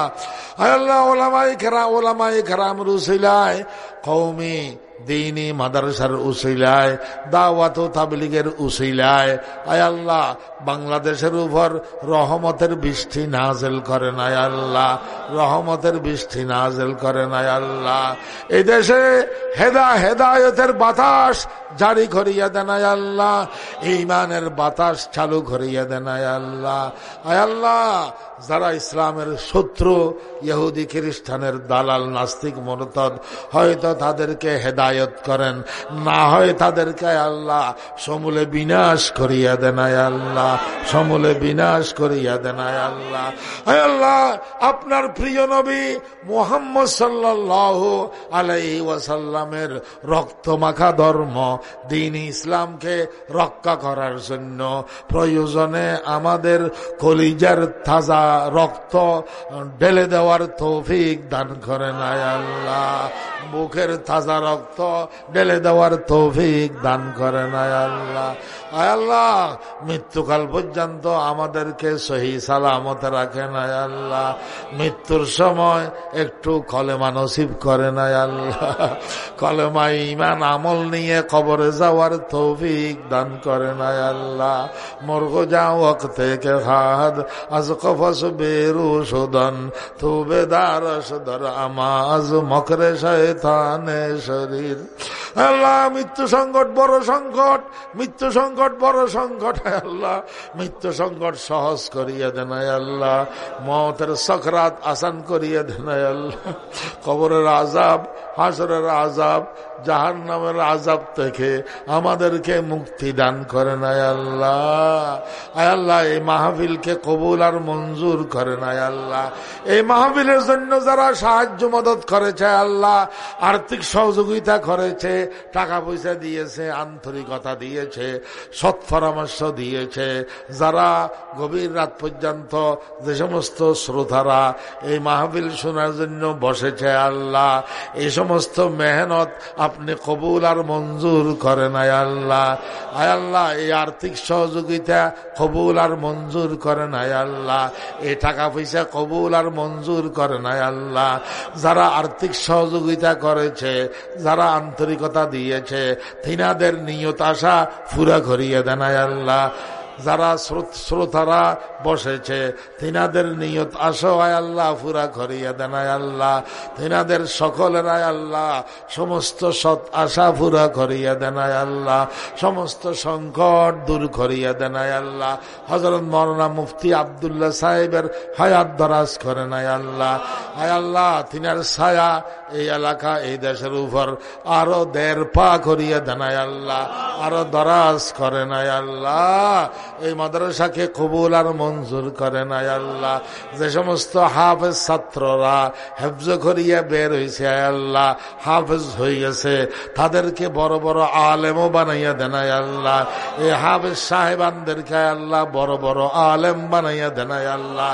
আল্লাহ ওলামাই খেরা ওলামাই খেরাম রুসিলায় কৌমি দিনী মাদারসার উসিলায় দাওয়াত তাবলিগের উসিলায়। আয় আল্লাহ, বাংলাদেশের উপর রহমতের বৃষ্টি নাজেল করেন, আয় আল্লাহ। রহমতের বৃষ্টি নাজেল করেন, আয় আল্লাহ। এই দেশে হেদা হেদায়তের বাতাস জারি করিয়া দেন আল্লাহ। ইমানের বাতাস চালু করিয়া দেন আল্লাহ। আয় আল্লাহ, যারা ইসলামের শত্রু, ইহুদি, খ্রিস্টানের দালাল, নাস্তিক মনতদ হয়তো তাদেরকে হেদায়ত করেন। না হয় তাদেরকে আল্লাহ, সমূলে বিনাশ করিয়া দেনায় আল্লাহ। সমূলে বিনাশ করিয়া দেনায় আল্লাহ। আল্লাহ, আপনার প্রিয় নবী মোহাম্মদ সাল্লাহ আলাই ওয়াসাল্লামের রক্তমাখা ধর্ম দিন ইসলামকে রক্ষা করার জন্য। প্রয়োজনে আমাদের কলিজার তাজা রক্ত ঢেলে দেওয়ার তৌফিক দান করেন আল্লাহ। বুকের রক্ত ঢেলে দেওয়ার তৌফিক দান করেন আল্লাহ। আল্লাহ, মৃত্যুকাল পর্যন্ত আমাদেরকে সহি সালামত রাখেন আল্লাহ। মৃত্যুর সময় একটু কলেমা নসিব করেন আল্লাহ। কলেমা ইমান আমল নিয়ে কবরে যাওয়ার তৌফিক দান করে করেন আল্লাহ। মর্গ যাও থেকে হাদ আজ কফস বেরু সুদন। তু বেদার সদর আমাজ, মকরে শরীর। আল্লাহ, মৃত্যু সংকট বড় সংকট, মৃত্যু সংকট বড় সংকট আল্লাহ, মৃত্যু সংকট সহজ করিয়া দেন আল্লাহ, মতের সখরাত আসান করিয়া দেন আল্লাহ, কবরের আজাব হাসরের আজাব জাহান নামের আজাব থেকে আমাদেরকে মুক্তি দান করে নাই আল্লাহ। আল্লাহ, এই মাহফিলকে কবুল আর মঞ্জুর করে নাই আল্লাহ। এই মাহফিলের জন্য যারা সাহায্য, মদত করেছে আল্লাহ, আর্থিক সহযোগিতা করেছে টাকা পয়সা দিয়েছে, আন্তরিকতা দিয়েছে সৎ পরামর্শ দিয়েছে। যারা গভীর রাত পর্যন্ত যে সমস্ত শ্রোতারা এই মাহফিল শোনার জন্য বসেছে, আল্লাহ এই সমস্ত মেহনত আপনি কবুল আর মঞ্জুর করেন, আয় আল্লাহ। আয় আল্লাহ, এই আর্থিক সহযোগিতা কবুল আর মঞ্জুর করেন, আয় আল্লাহ। এই টাকা পয়সা কবুল আর মঞ্জুর করেন, আয় আল্লাহ। যারা আর্থিক সহযোগিতা করেছে, যারা আন্তরিকতা দিয়েছে। তিনাদের নিয়ত আশা ফুরা ঘরিয়ে দেনায় আল্লাহ। যারা শ্রোতারা বসেছে, তিনাদের নিয়ত, আসো আয় আল্লাহ, ফুরা করিয়া দেন আয় আল্লাহ। তিনাদের সকলের আয় আল্লাহ। সমস্ত সৎ আশা ফুরা করিয়া দেন আয় আল্লাহ। সমস্ত সংকট দূর করিয়া দেন আয় আল্লাহ। হজরত মরনা মুফতি আবদুল্লাহ সাহেবের হায়াত দরাজ করেন নাই আল্লাহ। আয় আল্লাহ, তিনার ছায়া এই এলাকা, এই দেশের উপর আরও দেড় পা করিয়া দেনায় আল্লাহ। আরও দরাজ করেন নাই আল্লাহ। এই মাদ্রাসাকে কবুল আর মঞ্জুর করে নাই আল্লাহ। যে সমস্ত হাফেজ ছাত্ররা হেফজ করিয়া বের হয়েছে আল্লাহ, হাফেজ হয়ে গেছে। তাদেরকে বড় বড় আলেমও বানাইয়া দেনায় আল্লাহ। এই হাফেজ সাহেবানদেরকে আল্লাহ, বড় বড় আলেম বানাইয়া দেনায় আল্লাহ।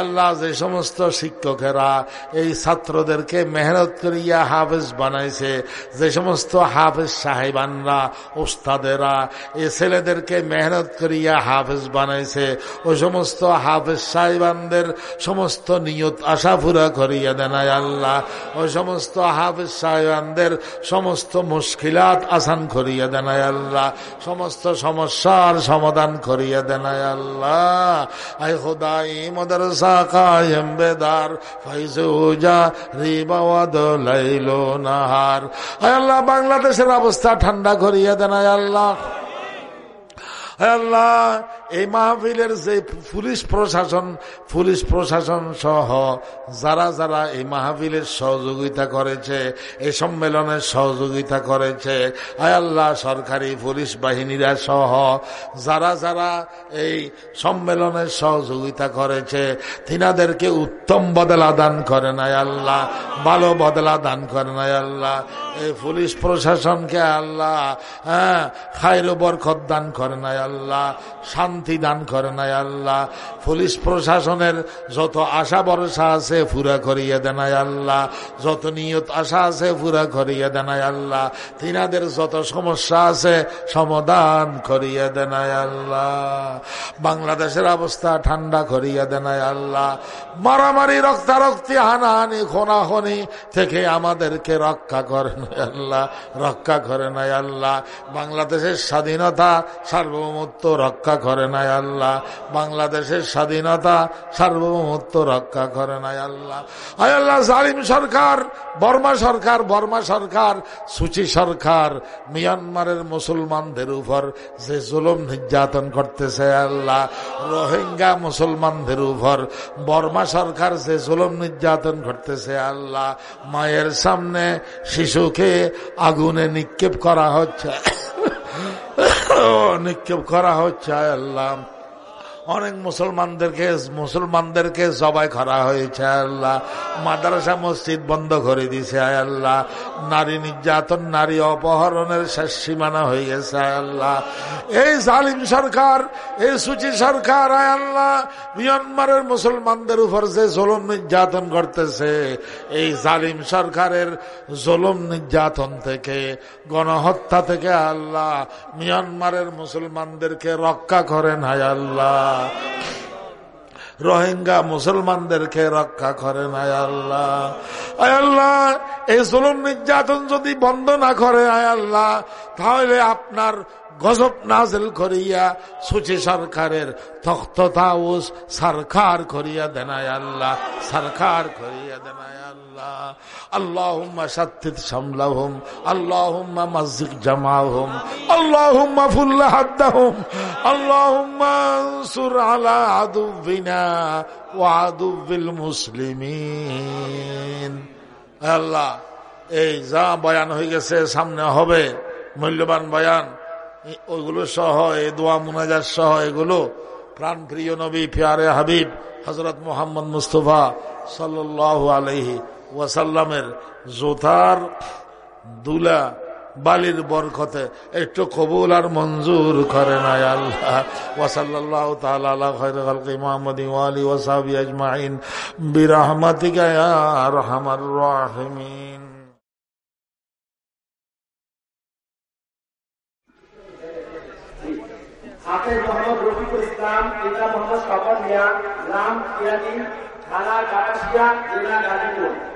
আল্লাহ, যে সমস্ত শিক্ষকেরা এই ছাত্রদেরকে মেহনত করিয়া হাফেজ বানাইছে, যে সমস্ত হাফেজ সাহেবানরা, ওস্তাদেরা, এই ছেলেদেরকে মেহনত করিয়া হাফেজ বানাইছে। ওই সমস্ত হাফেজ সাহেবানদের সমস্ত নিয়ত আশা পুরা করিয়া দেনায় আল্লাহ। ওই সমস্ত হাফেজ সাহেবানদের সমস্ত মুশকিলাত আসান করিয়া দেনায় আল্লাহ। সমস্ত সমস্যার সমাধান করিয়া দেনায় আল্লাহ। আই খোদাই মদরসা কায়েম বেদার ফাইজুজা রিবাওয়াদ লাইলো নাহার। আল্লাহ, বাংলাদেশের অবস্থা ঠান্ডা করিয়া দেনায় আল্লাহ। আল্লাহ এই মাহফিলের যে পুলিশ প্রশাসন পুলিশ প্রশাসন সহ যারা যারা এই মাহফিলের সহযোগিতা করেছে, এই সম্মেলনের সহযোগিতা করেছে আল্লাহ সরকারি পুলিশ বাহিনীরা সহ যারা যারা এই সম্মেলনের সহযোগিতা করেছে, তিনাদেরকে উত্তম বদলা দান করে নাই আল্লাহ, ভালো বদলা দান করে নাই আল্লাহ, এই পুলিশ প্রশাসনকে আল্লাহ হ্যাঁ খাইর বরকত দান করে নাই আল্লাহ শান্তি দান করে নাই আল্লাহ। পুলিশ প্রশাসনের যত আশা ভরসা আছে পুরা করিয়ে দেনায় আল্লাহ। যত নিয়ত আশা আছে পুরা করিয়ে দেনায় আল্লাহ। তিনাদের যত সমস্যা আছে সমাধান করিয়ে দেনায় আল্লাহ। বাংলাদেশের অবস্থা ঠান্ডা করিয়ে দেনায় আল্লাহ। মারামারি, রক্তারক্তি, হানাহানি, খোনাখনি থেকে আমাদেরকে রক্ষা করেন আল্লাহ। রক্ষা করে নাই আল্লাহ। বাংলাদেশের স্বাধীনতা সার্বভৌমত্ব রক্ষা করে নাই আল্লাহ। বাংলাদেশের স্বাধীনতা সার্বভৌমত্ব রক্ষা করে নাই আল্লাহ। আয় আল্লাহ, জালিম সরকার, বর্মা সরকার বর্মা সরকার, সুচি সরকার, মিয়ানমারের মুসলমানদের উপর যে জুলুম নির্যাতন করতেছে আল্লাহ, রোহিঙ্গা মুসলমানদের উপর, বর্মা সরকার যে জুলুম নির্যাতন করতেছে আল্লাহ, মায়ের সামনে শিশুকে আগুনে নিক্ষেপ করা হচ্ছে। নিক্ষেপ করা হচ্ছে আল্লাহ। অনেক মুসলমানদেরকে মুসলমানদেরকে সবাই করা হয়েছে, আল্লাহ। মাদ্রাসা মসজিদ বন্ধ করে দিয়েছে আল্লাহ। নারী নির্যাতন, নারী অপহরণের শেষ সীমানা হয়ে গেছে, আল্লাহ। এই জালিম সরকার, এই সুচি সরকার আল্লাহ। মিয়ানমারের মুসলমানদের উপর যে জলম নির্যাতন করতেছে এই জালিম সরকারের জলম নির্যাতন থেকে, গণহত্যা থেকে, আল্লাহ। মিয়ানমারের মুসলমানদেরকে রক্ষা করেন, হায় আল্লাহ। রোহিঙ্গা মুসলমানদেরকে রক্ষা করেন আয় আল্লাহ। আয় আল্লাহ, এই জুলুম নির্যাতন যদি বন্ধ না করে, আয় আল্লাহ, তাহলে আপনার গজব নাজেল করিয়া সুচি সরকারের তখ্তাউস সরকার করিয়া দেনায় আল্লাহ, সরকার করিয়া দেনায় আল্লাহ। আল্লাহুম্মা সাত্তিত সামলাহুম। আল্লাহুম্মা মসজিদ জামাহুম। আল্লাহুম্মা ফুল্লা হাদ্দাহুম। আল্লাহুম্মা আনসুর আলা আদুবিনা ওয়া আদুবিল মুসলিমিন। আল্লাহ, এই যা বয়ান হয়ে গেছে, সামনে হবে। মূল্যবান বয়ান। ওইগুলো সহ, এই দোয়া মুনাজার সহ, এগুলো প্রাণ প্রিয় নবী ফিয়ারে হাবিব হজরত মোহাম্মদ মুস্তফা সাল্লাহ আলহি ওয়াসাল্লামের জোথার দুলা বালির বরকতে একটু কবুল আর মঞ্জুর করে নাই আল্লাহ। ওয়াসাল্লাহ তাআলা খৈর খালকি মুহাম্মদ ওয়ালি ওয়াসাবি আজমাইন। বিরহমাতিকা ইয়া আরহামার রাহিমিন। ইসলাম মোহাম্মদ মিয়া কিরানি থানা জেলা গাজীপুর।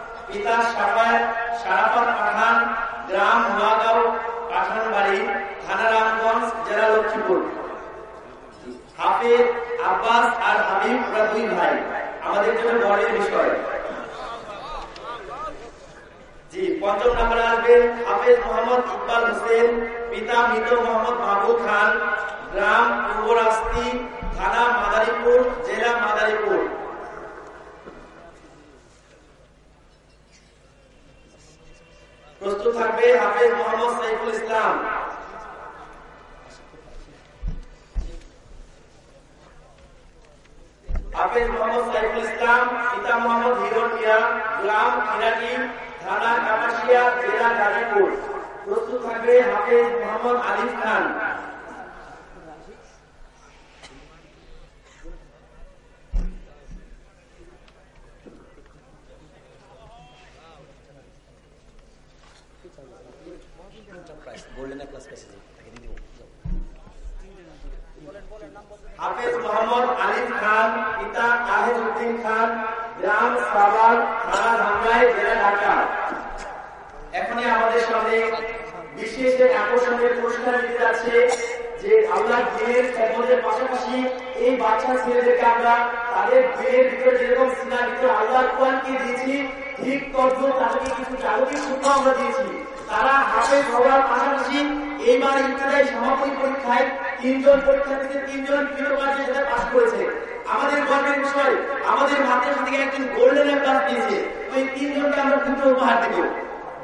পিতা সাফায়াত সারাফাত পাঠান গ্রাম নোয়াগাঁও পাঠান বাড়ি থানা রামগঞ্জ, জেলা লক্ষ্মীপুর। হাফেজ, আব্বাস আর হাবিব ওরা দুই ভাই। আমাদের জন্য বড়ের বিষয়। জি, পঞ্চম নম্বরে আসবে হাফেজ মোহাম্মদ ইকবাল হোসেন, পিতা মৃত মোহাম্মদ মাহবুব খান, গ্রাম পূর্বরাস্তি, থানা মাদারীপুর, জেলা মাদারীপুর। প্রস্তুত থাকবে হাফেজ মোহাম্মদ সাইফুল ইসলাম হাফেজ মোহাম্মদ সাইফুল ইসলাম পিতা মোহাম্মদ হিরন মিয়া গ্রাম খিরাটি থানা কাপাসিয়া জেলা গাজীপুর প্রস্তুত থাকবে হাফেজ মোহাম্মদ আলিফ খান যে খেদমতের পাশাপাশি এই বাচ্চা ছেলেদেরকে আমরা তাদের দিনের ভিতরে যেরকম সিনার ভিতরে আল্লাহ কোরআনকে দিয়েছি, ঠিক তদ্রুপ তাদেরকে কিছু জাগতিক সূত্র আমরা দিয়েছি। তারা হাফেজ হওয়ার পাশাপাশি এইবার ইত্যাদি সমাপনী পরীক্ষায় তিনজন পরীক্ষার্থীকে তিনজন কাজে সেটা পাশ করেছে। আমাদের গর্বের বিষয় আমাদের মাদ্রাসা থেকে একজন গোল্ডেন প্লাস পেয়েছে তো এই তিনজনকে আমরা দুটো উপহার দেব।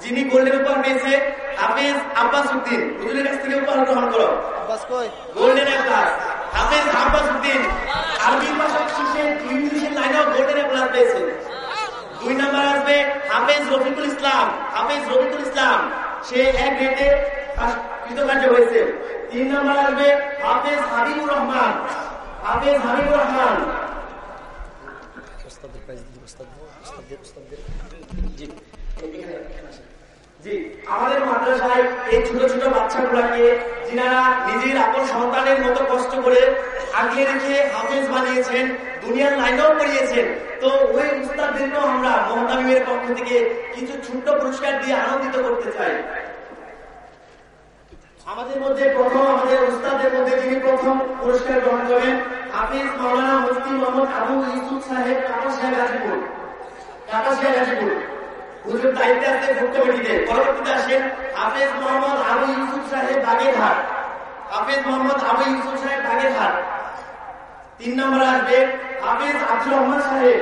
যিনি গোল্ডেন উপহার পেয়েছে হাফেজ আব্বাস উদ্দিন। হুজুরের কাছ থেকে উপহার গ্রহণ করো। বাস কই? গোল্ডেন প্লাস হাফেজ আব্বাস উদ্দিন। আরবি ভাষা শিখে ইংলিশের লাইনেও গোল্ডেন প্লাস পেয়েছে। দুই নাম্বার আসবে হাফেজ রফিকুল ইসলাম হাফেজ রফিকুল ইসলাম সে এক গ্রেডে কৃতকার্য হয়েছে তিন নাম্বার আসবে হাফেজ হাবিবুর রহমান হাফেজ হাবিবুর রহমান জি আমাদের মাদ্রাসায় এই ছোট ছোট বাচ্চাগুলাকে যিনারা নিজের আপন সন্তানের মতো কষ্ট করে আগিয়ে রেখে হাফেজ বানিয়েছেন, দুনিয়ার লাইনেও পড়িয়েছেন, তো ওই উস্তাদদেরকেও আমরা মহতামিমের পক্ষ থেকে কিছু ছোট্ট পুরস্কার দিয়ে আনন্দিত করতে চাই। আমাদের মধ্যে প্রথম, আমাদের উস্তাদের মধ্যে যিনি প্রথম পুরস্কার গ্রহণ করেন, হাফিজ মাওলানা মুফতি মোহাম্মদ আবু ইউসুফ সাহেব কাপাসিয়া গাজীপুর। কাপাসিয়া গাজীপুর। হুজুর দায়িত্বে আছে ভুক্ত কমিটিতে পরবর্তীতে আসেন হাফেজ মোহাম্মদ আবু ইউসুফ সাহেব বাগেরহাট। হাফেজ মোহাম্মদ আবু ইউসুফ সাহেব বাগেরহাট। তিন নম্বর আসবে হাফেজ আব্দুর রহমান সাহেব।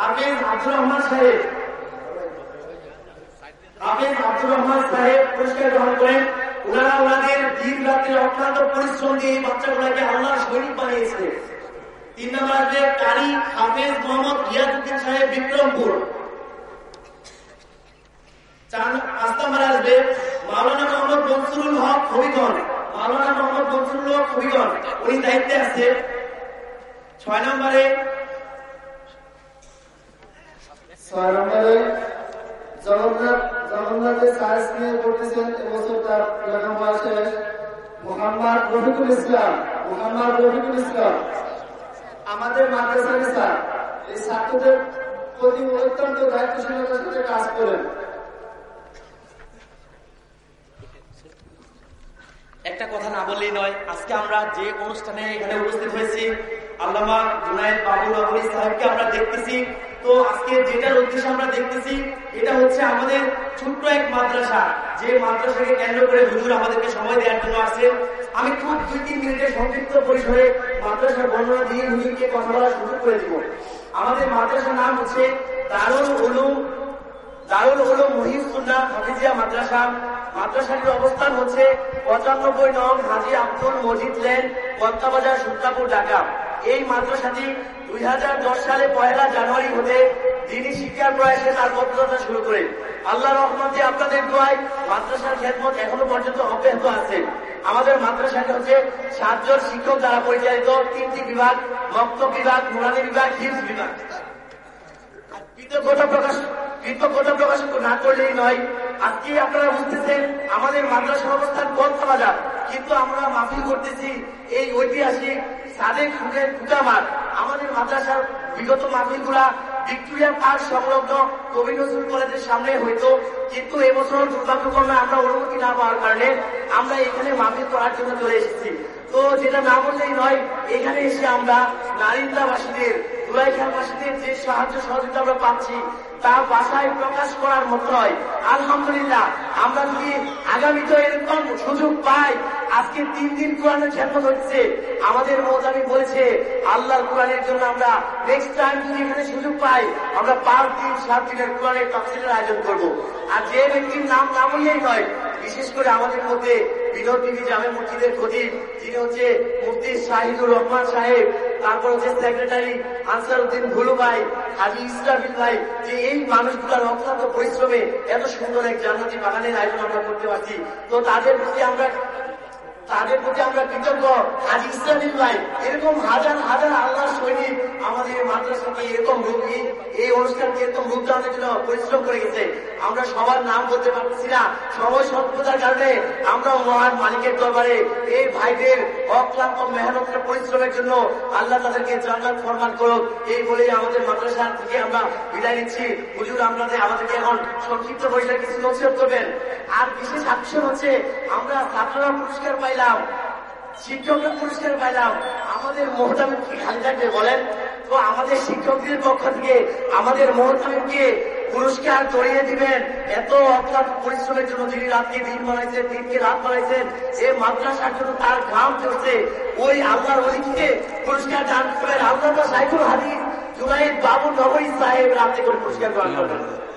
হাফেজ আব্দুর রহমান সাহেব। হাফেজ আব্দুর রহমান সাহেব পুরস্কার গ্রহণ করেন। ওনারা ওনাদের দিন রাতের অক্লান্ত পরিশ্রম দিয়ে এই বাচ্চাগুলোকে আল্লাহর সৈনিক বানিয়েছে। তিন নম্বর আসবে কারি হাফেজ মোহাম্মদ রিয়াজুদ্দিন সাহেব বিক্রমপুর। আছে। ছয় নম্বরে তার লেখাপড়া শেষ মোহাম্মদ রফিকুল ইসলাম। মোহাম্মদ রফিকুল ইসলাম। আমাদের মাদ্রাসার এই ছাত্রদের প্রতি অত্যন্ত দায়িত্বশীলতার সাথে কাজ করেন। একটা কথা না বললেই নয়, আজকে আমরা যে অনুষ্ঠানে এখানে উপস্থিত হয়েছি, আল্লামা জুনায়দ বাবুল আবুল সাহেবকে আমরা দেখতেছি। তো আজকে যেটার উদ্দেশ্যে আমরা দেখতেছি, এটা হচ্ছে আমাদের ছোট্ট এক মাদ্রাসা, যে মাদ্রাসাকে কেন্দ্র করে হুজুর আমাদেরকে সময় দেওয়ার জন্য আসছেন আমি খুব দুই তিন মিনিটের সংক্ষিপ্ত পরিসরে মাদ্রাসার বর্ণনা দিয়ে হুজুরকে কথা বলার সুযোগ করে দিব। আমাদের মাদ্রাসার নাম হচ্ছে দারুল উলুম দারুল হলো মহিউসুল্লাহ হাফিজিয়া মাদ্রাসা। মাদ্রাসাটির অবস্থান হচ্ছে পঁচানব্বই নং হাজি আব্দুল মজিদ লেন বক্তাবাজার সুত্রাপুর ঢাকা। এই মাদ্রাসাটি দুই সালে পয়লা জানুয়ারি হতে দিনী শিক্ষার প্রয়াসে তার বদ্ধতা শুরু করে। আল্লাহ রহমতে আপনাদের দোয়ায় মাদ্রাসার খেদমত এখনও পর্যন্ত অব্যাহত আছে। আমাদের মাদ্রাসাটি হচ্ছে সাতজন শিক্ষক দ্বারা পরিচালিত, তিনটি বিভাগ মক্ত বিভাগ নুরানি বিভাগ হিমস বিভাগ। কৃতজ্ঞতা প্রকাশ কৃতজ্ঞতা প্রকাশ না করলেই নয়। আজকে আপনারা বুঝতেছেন, আমাদের মাদ্রাসা অবস্থান কলকা বাজার কিন্তু আমরা মাফিল করতেছি এই ঐতিহাসিক সাদেক সুদের কুটামার আমাদের মাদ্রাসার বিগত মাহফিলগুলা ভিক্টোরিয়া পার্ক সংলগ্ন কবি নজরুল কলেজের সামনে হইতো। কিন্তু এবছর দুর্ভাগ্যক্রমে আমরা অনুমতি না পাওয়ার কারণে আমরা এখানে মাহফিল করার জন্য চলে এসেছি। তো যেটা না বললেই নয়, এখানে এসে আমরা নারিন্দাবাসীদের, দুলাইখানবাসীদের যে সাহায্য সহযোগিতা আমরা পাচ্ছি তা ভাষায় প্রকাশ করার মতো নয়। আলহামদুলিল্লাহ, আমরা যদি আগামীতে এরকম সুযোগ পাই, আজকে তিন দিন কোরআনের খ্যাতমত হচ্ছে আমাদের মোজামি বলেছে, আল্লাহর কোরআনের জন্য আমরা নেক্সট টাইম যদি এখানে সুযোগ পাই, আমরা পাঁচ দিন, সাত দিনের কোরআনের তফসিলের আয়োজন করব। আর যে ব্যক্তির নাম না বললেই নয়, বিশেষ করে আমাদের মধ্যে বিনোদ টিভি জামে মসজিদের খতিব, যিনি হচ্ছে মুফতি শাহিদুর রহমান সাহেব, তারপর হচ্ছে সেক্রেটারি আনসার উদ্দিন ভুলু ভাই হাজি ইসরাফিল ভাই, যে এই মানুষগুলোর অক্লান্ত পরিশ্রমে এত সুন্দর এক জান্নাতি বাগানের আয়োজন আমরা করতে পারছি। তো তাদের প্রতি আমরা তাদের প্রতি আমরা কৃতজ্ঞ। আজ ইসলামিক ভাই এরকম হাজার হাজার আল্লাহর সৈনিক আমাদের মাদ্রাসাকে এরকম রূপ এই- অনুষ্ঠানকে এরকম রূপ জন্য পরিশ্রম করে গেছে। আমরা সবার নাম বলতে পারতেছি না। সময় স্বল্পতার কারণে আমরা মহান মালিকের দরবারে এই ভাইদের অক্লান্ত মেহনতের পরিশ্রমের জন্য আল্লাহ তাদেরকে জান্নাত ফরমান করুক। এই বলেই আমাদের মাদ্রাসা থেকে আমরা বিদায় নিচ্ছি। হুজুর, আপনাদের, আমাদেরকে এখন সংক্ষিপ্ত পরিসরে কিছু নসিহত করবেন। আর বিশেষ আকর্ষণ হচ্ছে আমরা ছাত্ররা পুরস্কার পাইলাম শিক্ষকরা পুরস্কার পাইলাম আমাদের মোহতামিম কি খালি থাকবে বলেন? তো আমাদের শিক্ষকদের পক্ষ থেকে আমাদের মোহতামিমকে পুরস্কার জড়িয়ে দিবেন। এত অক্লান্ত পরিশ্রমের জন্য যিনি রাতকে দিন বানাইছেন, দিনকে রাত বানাইছেন এ মাদ্রাসার জন্য তার ঘাম চলছে ওই আল্লাহর অলিকে পুরস্কার দান করবেন। আল্লাহ সাইফুল হাদিস, জুনাইদ বাবু নগরী সাহেব রাতে করে পুরস্কার গ্রহণ করবেন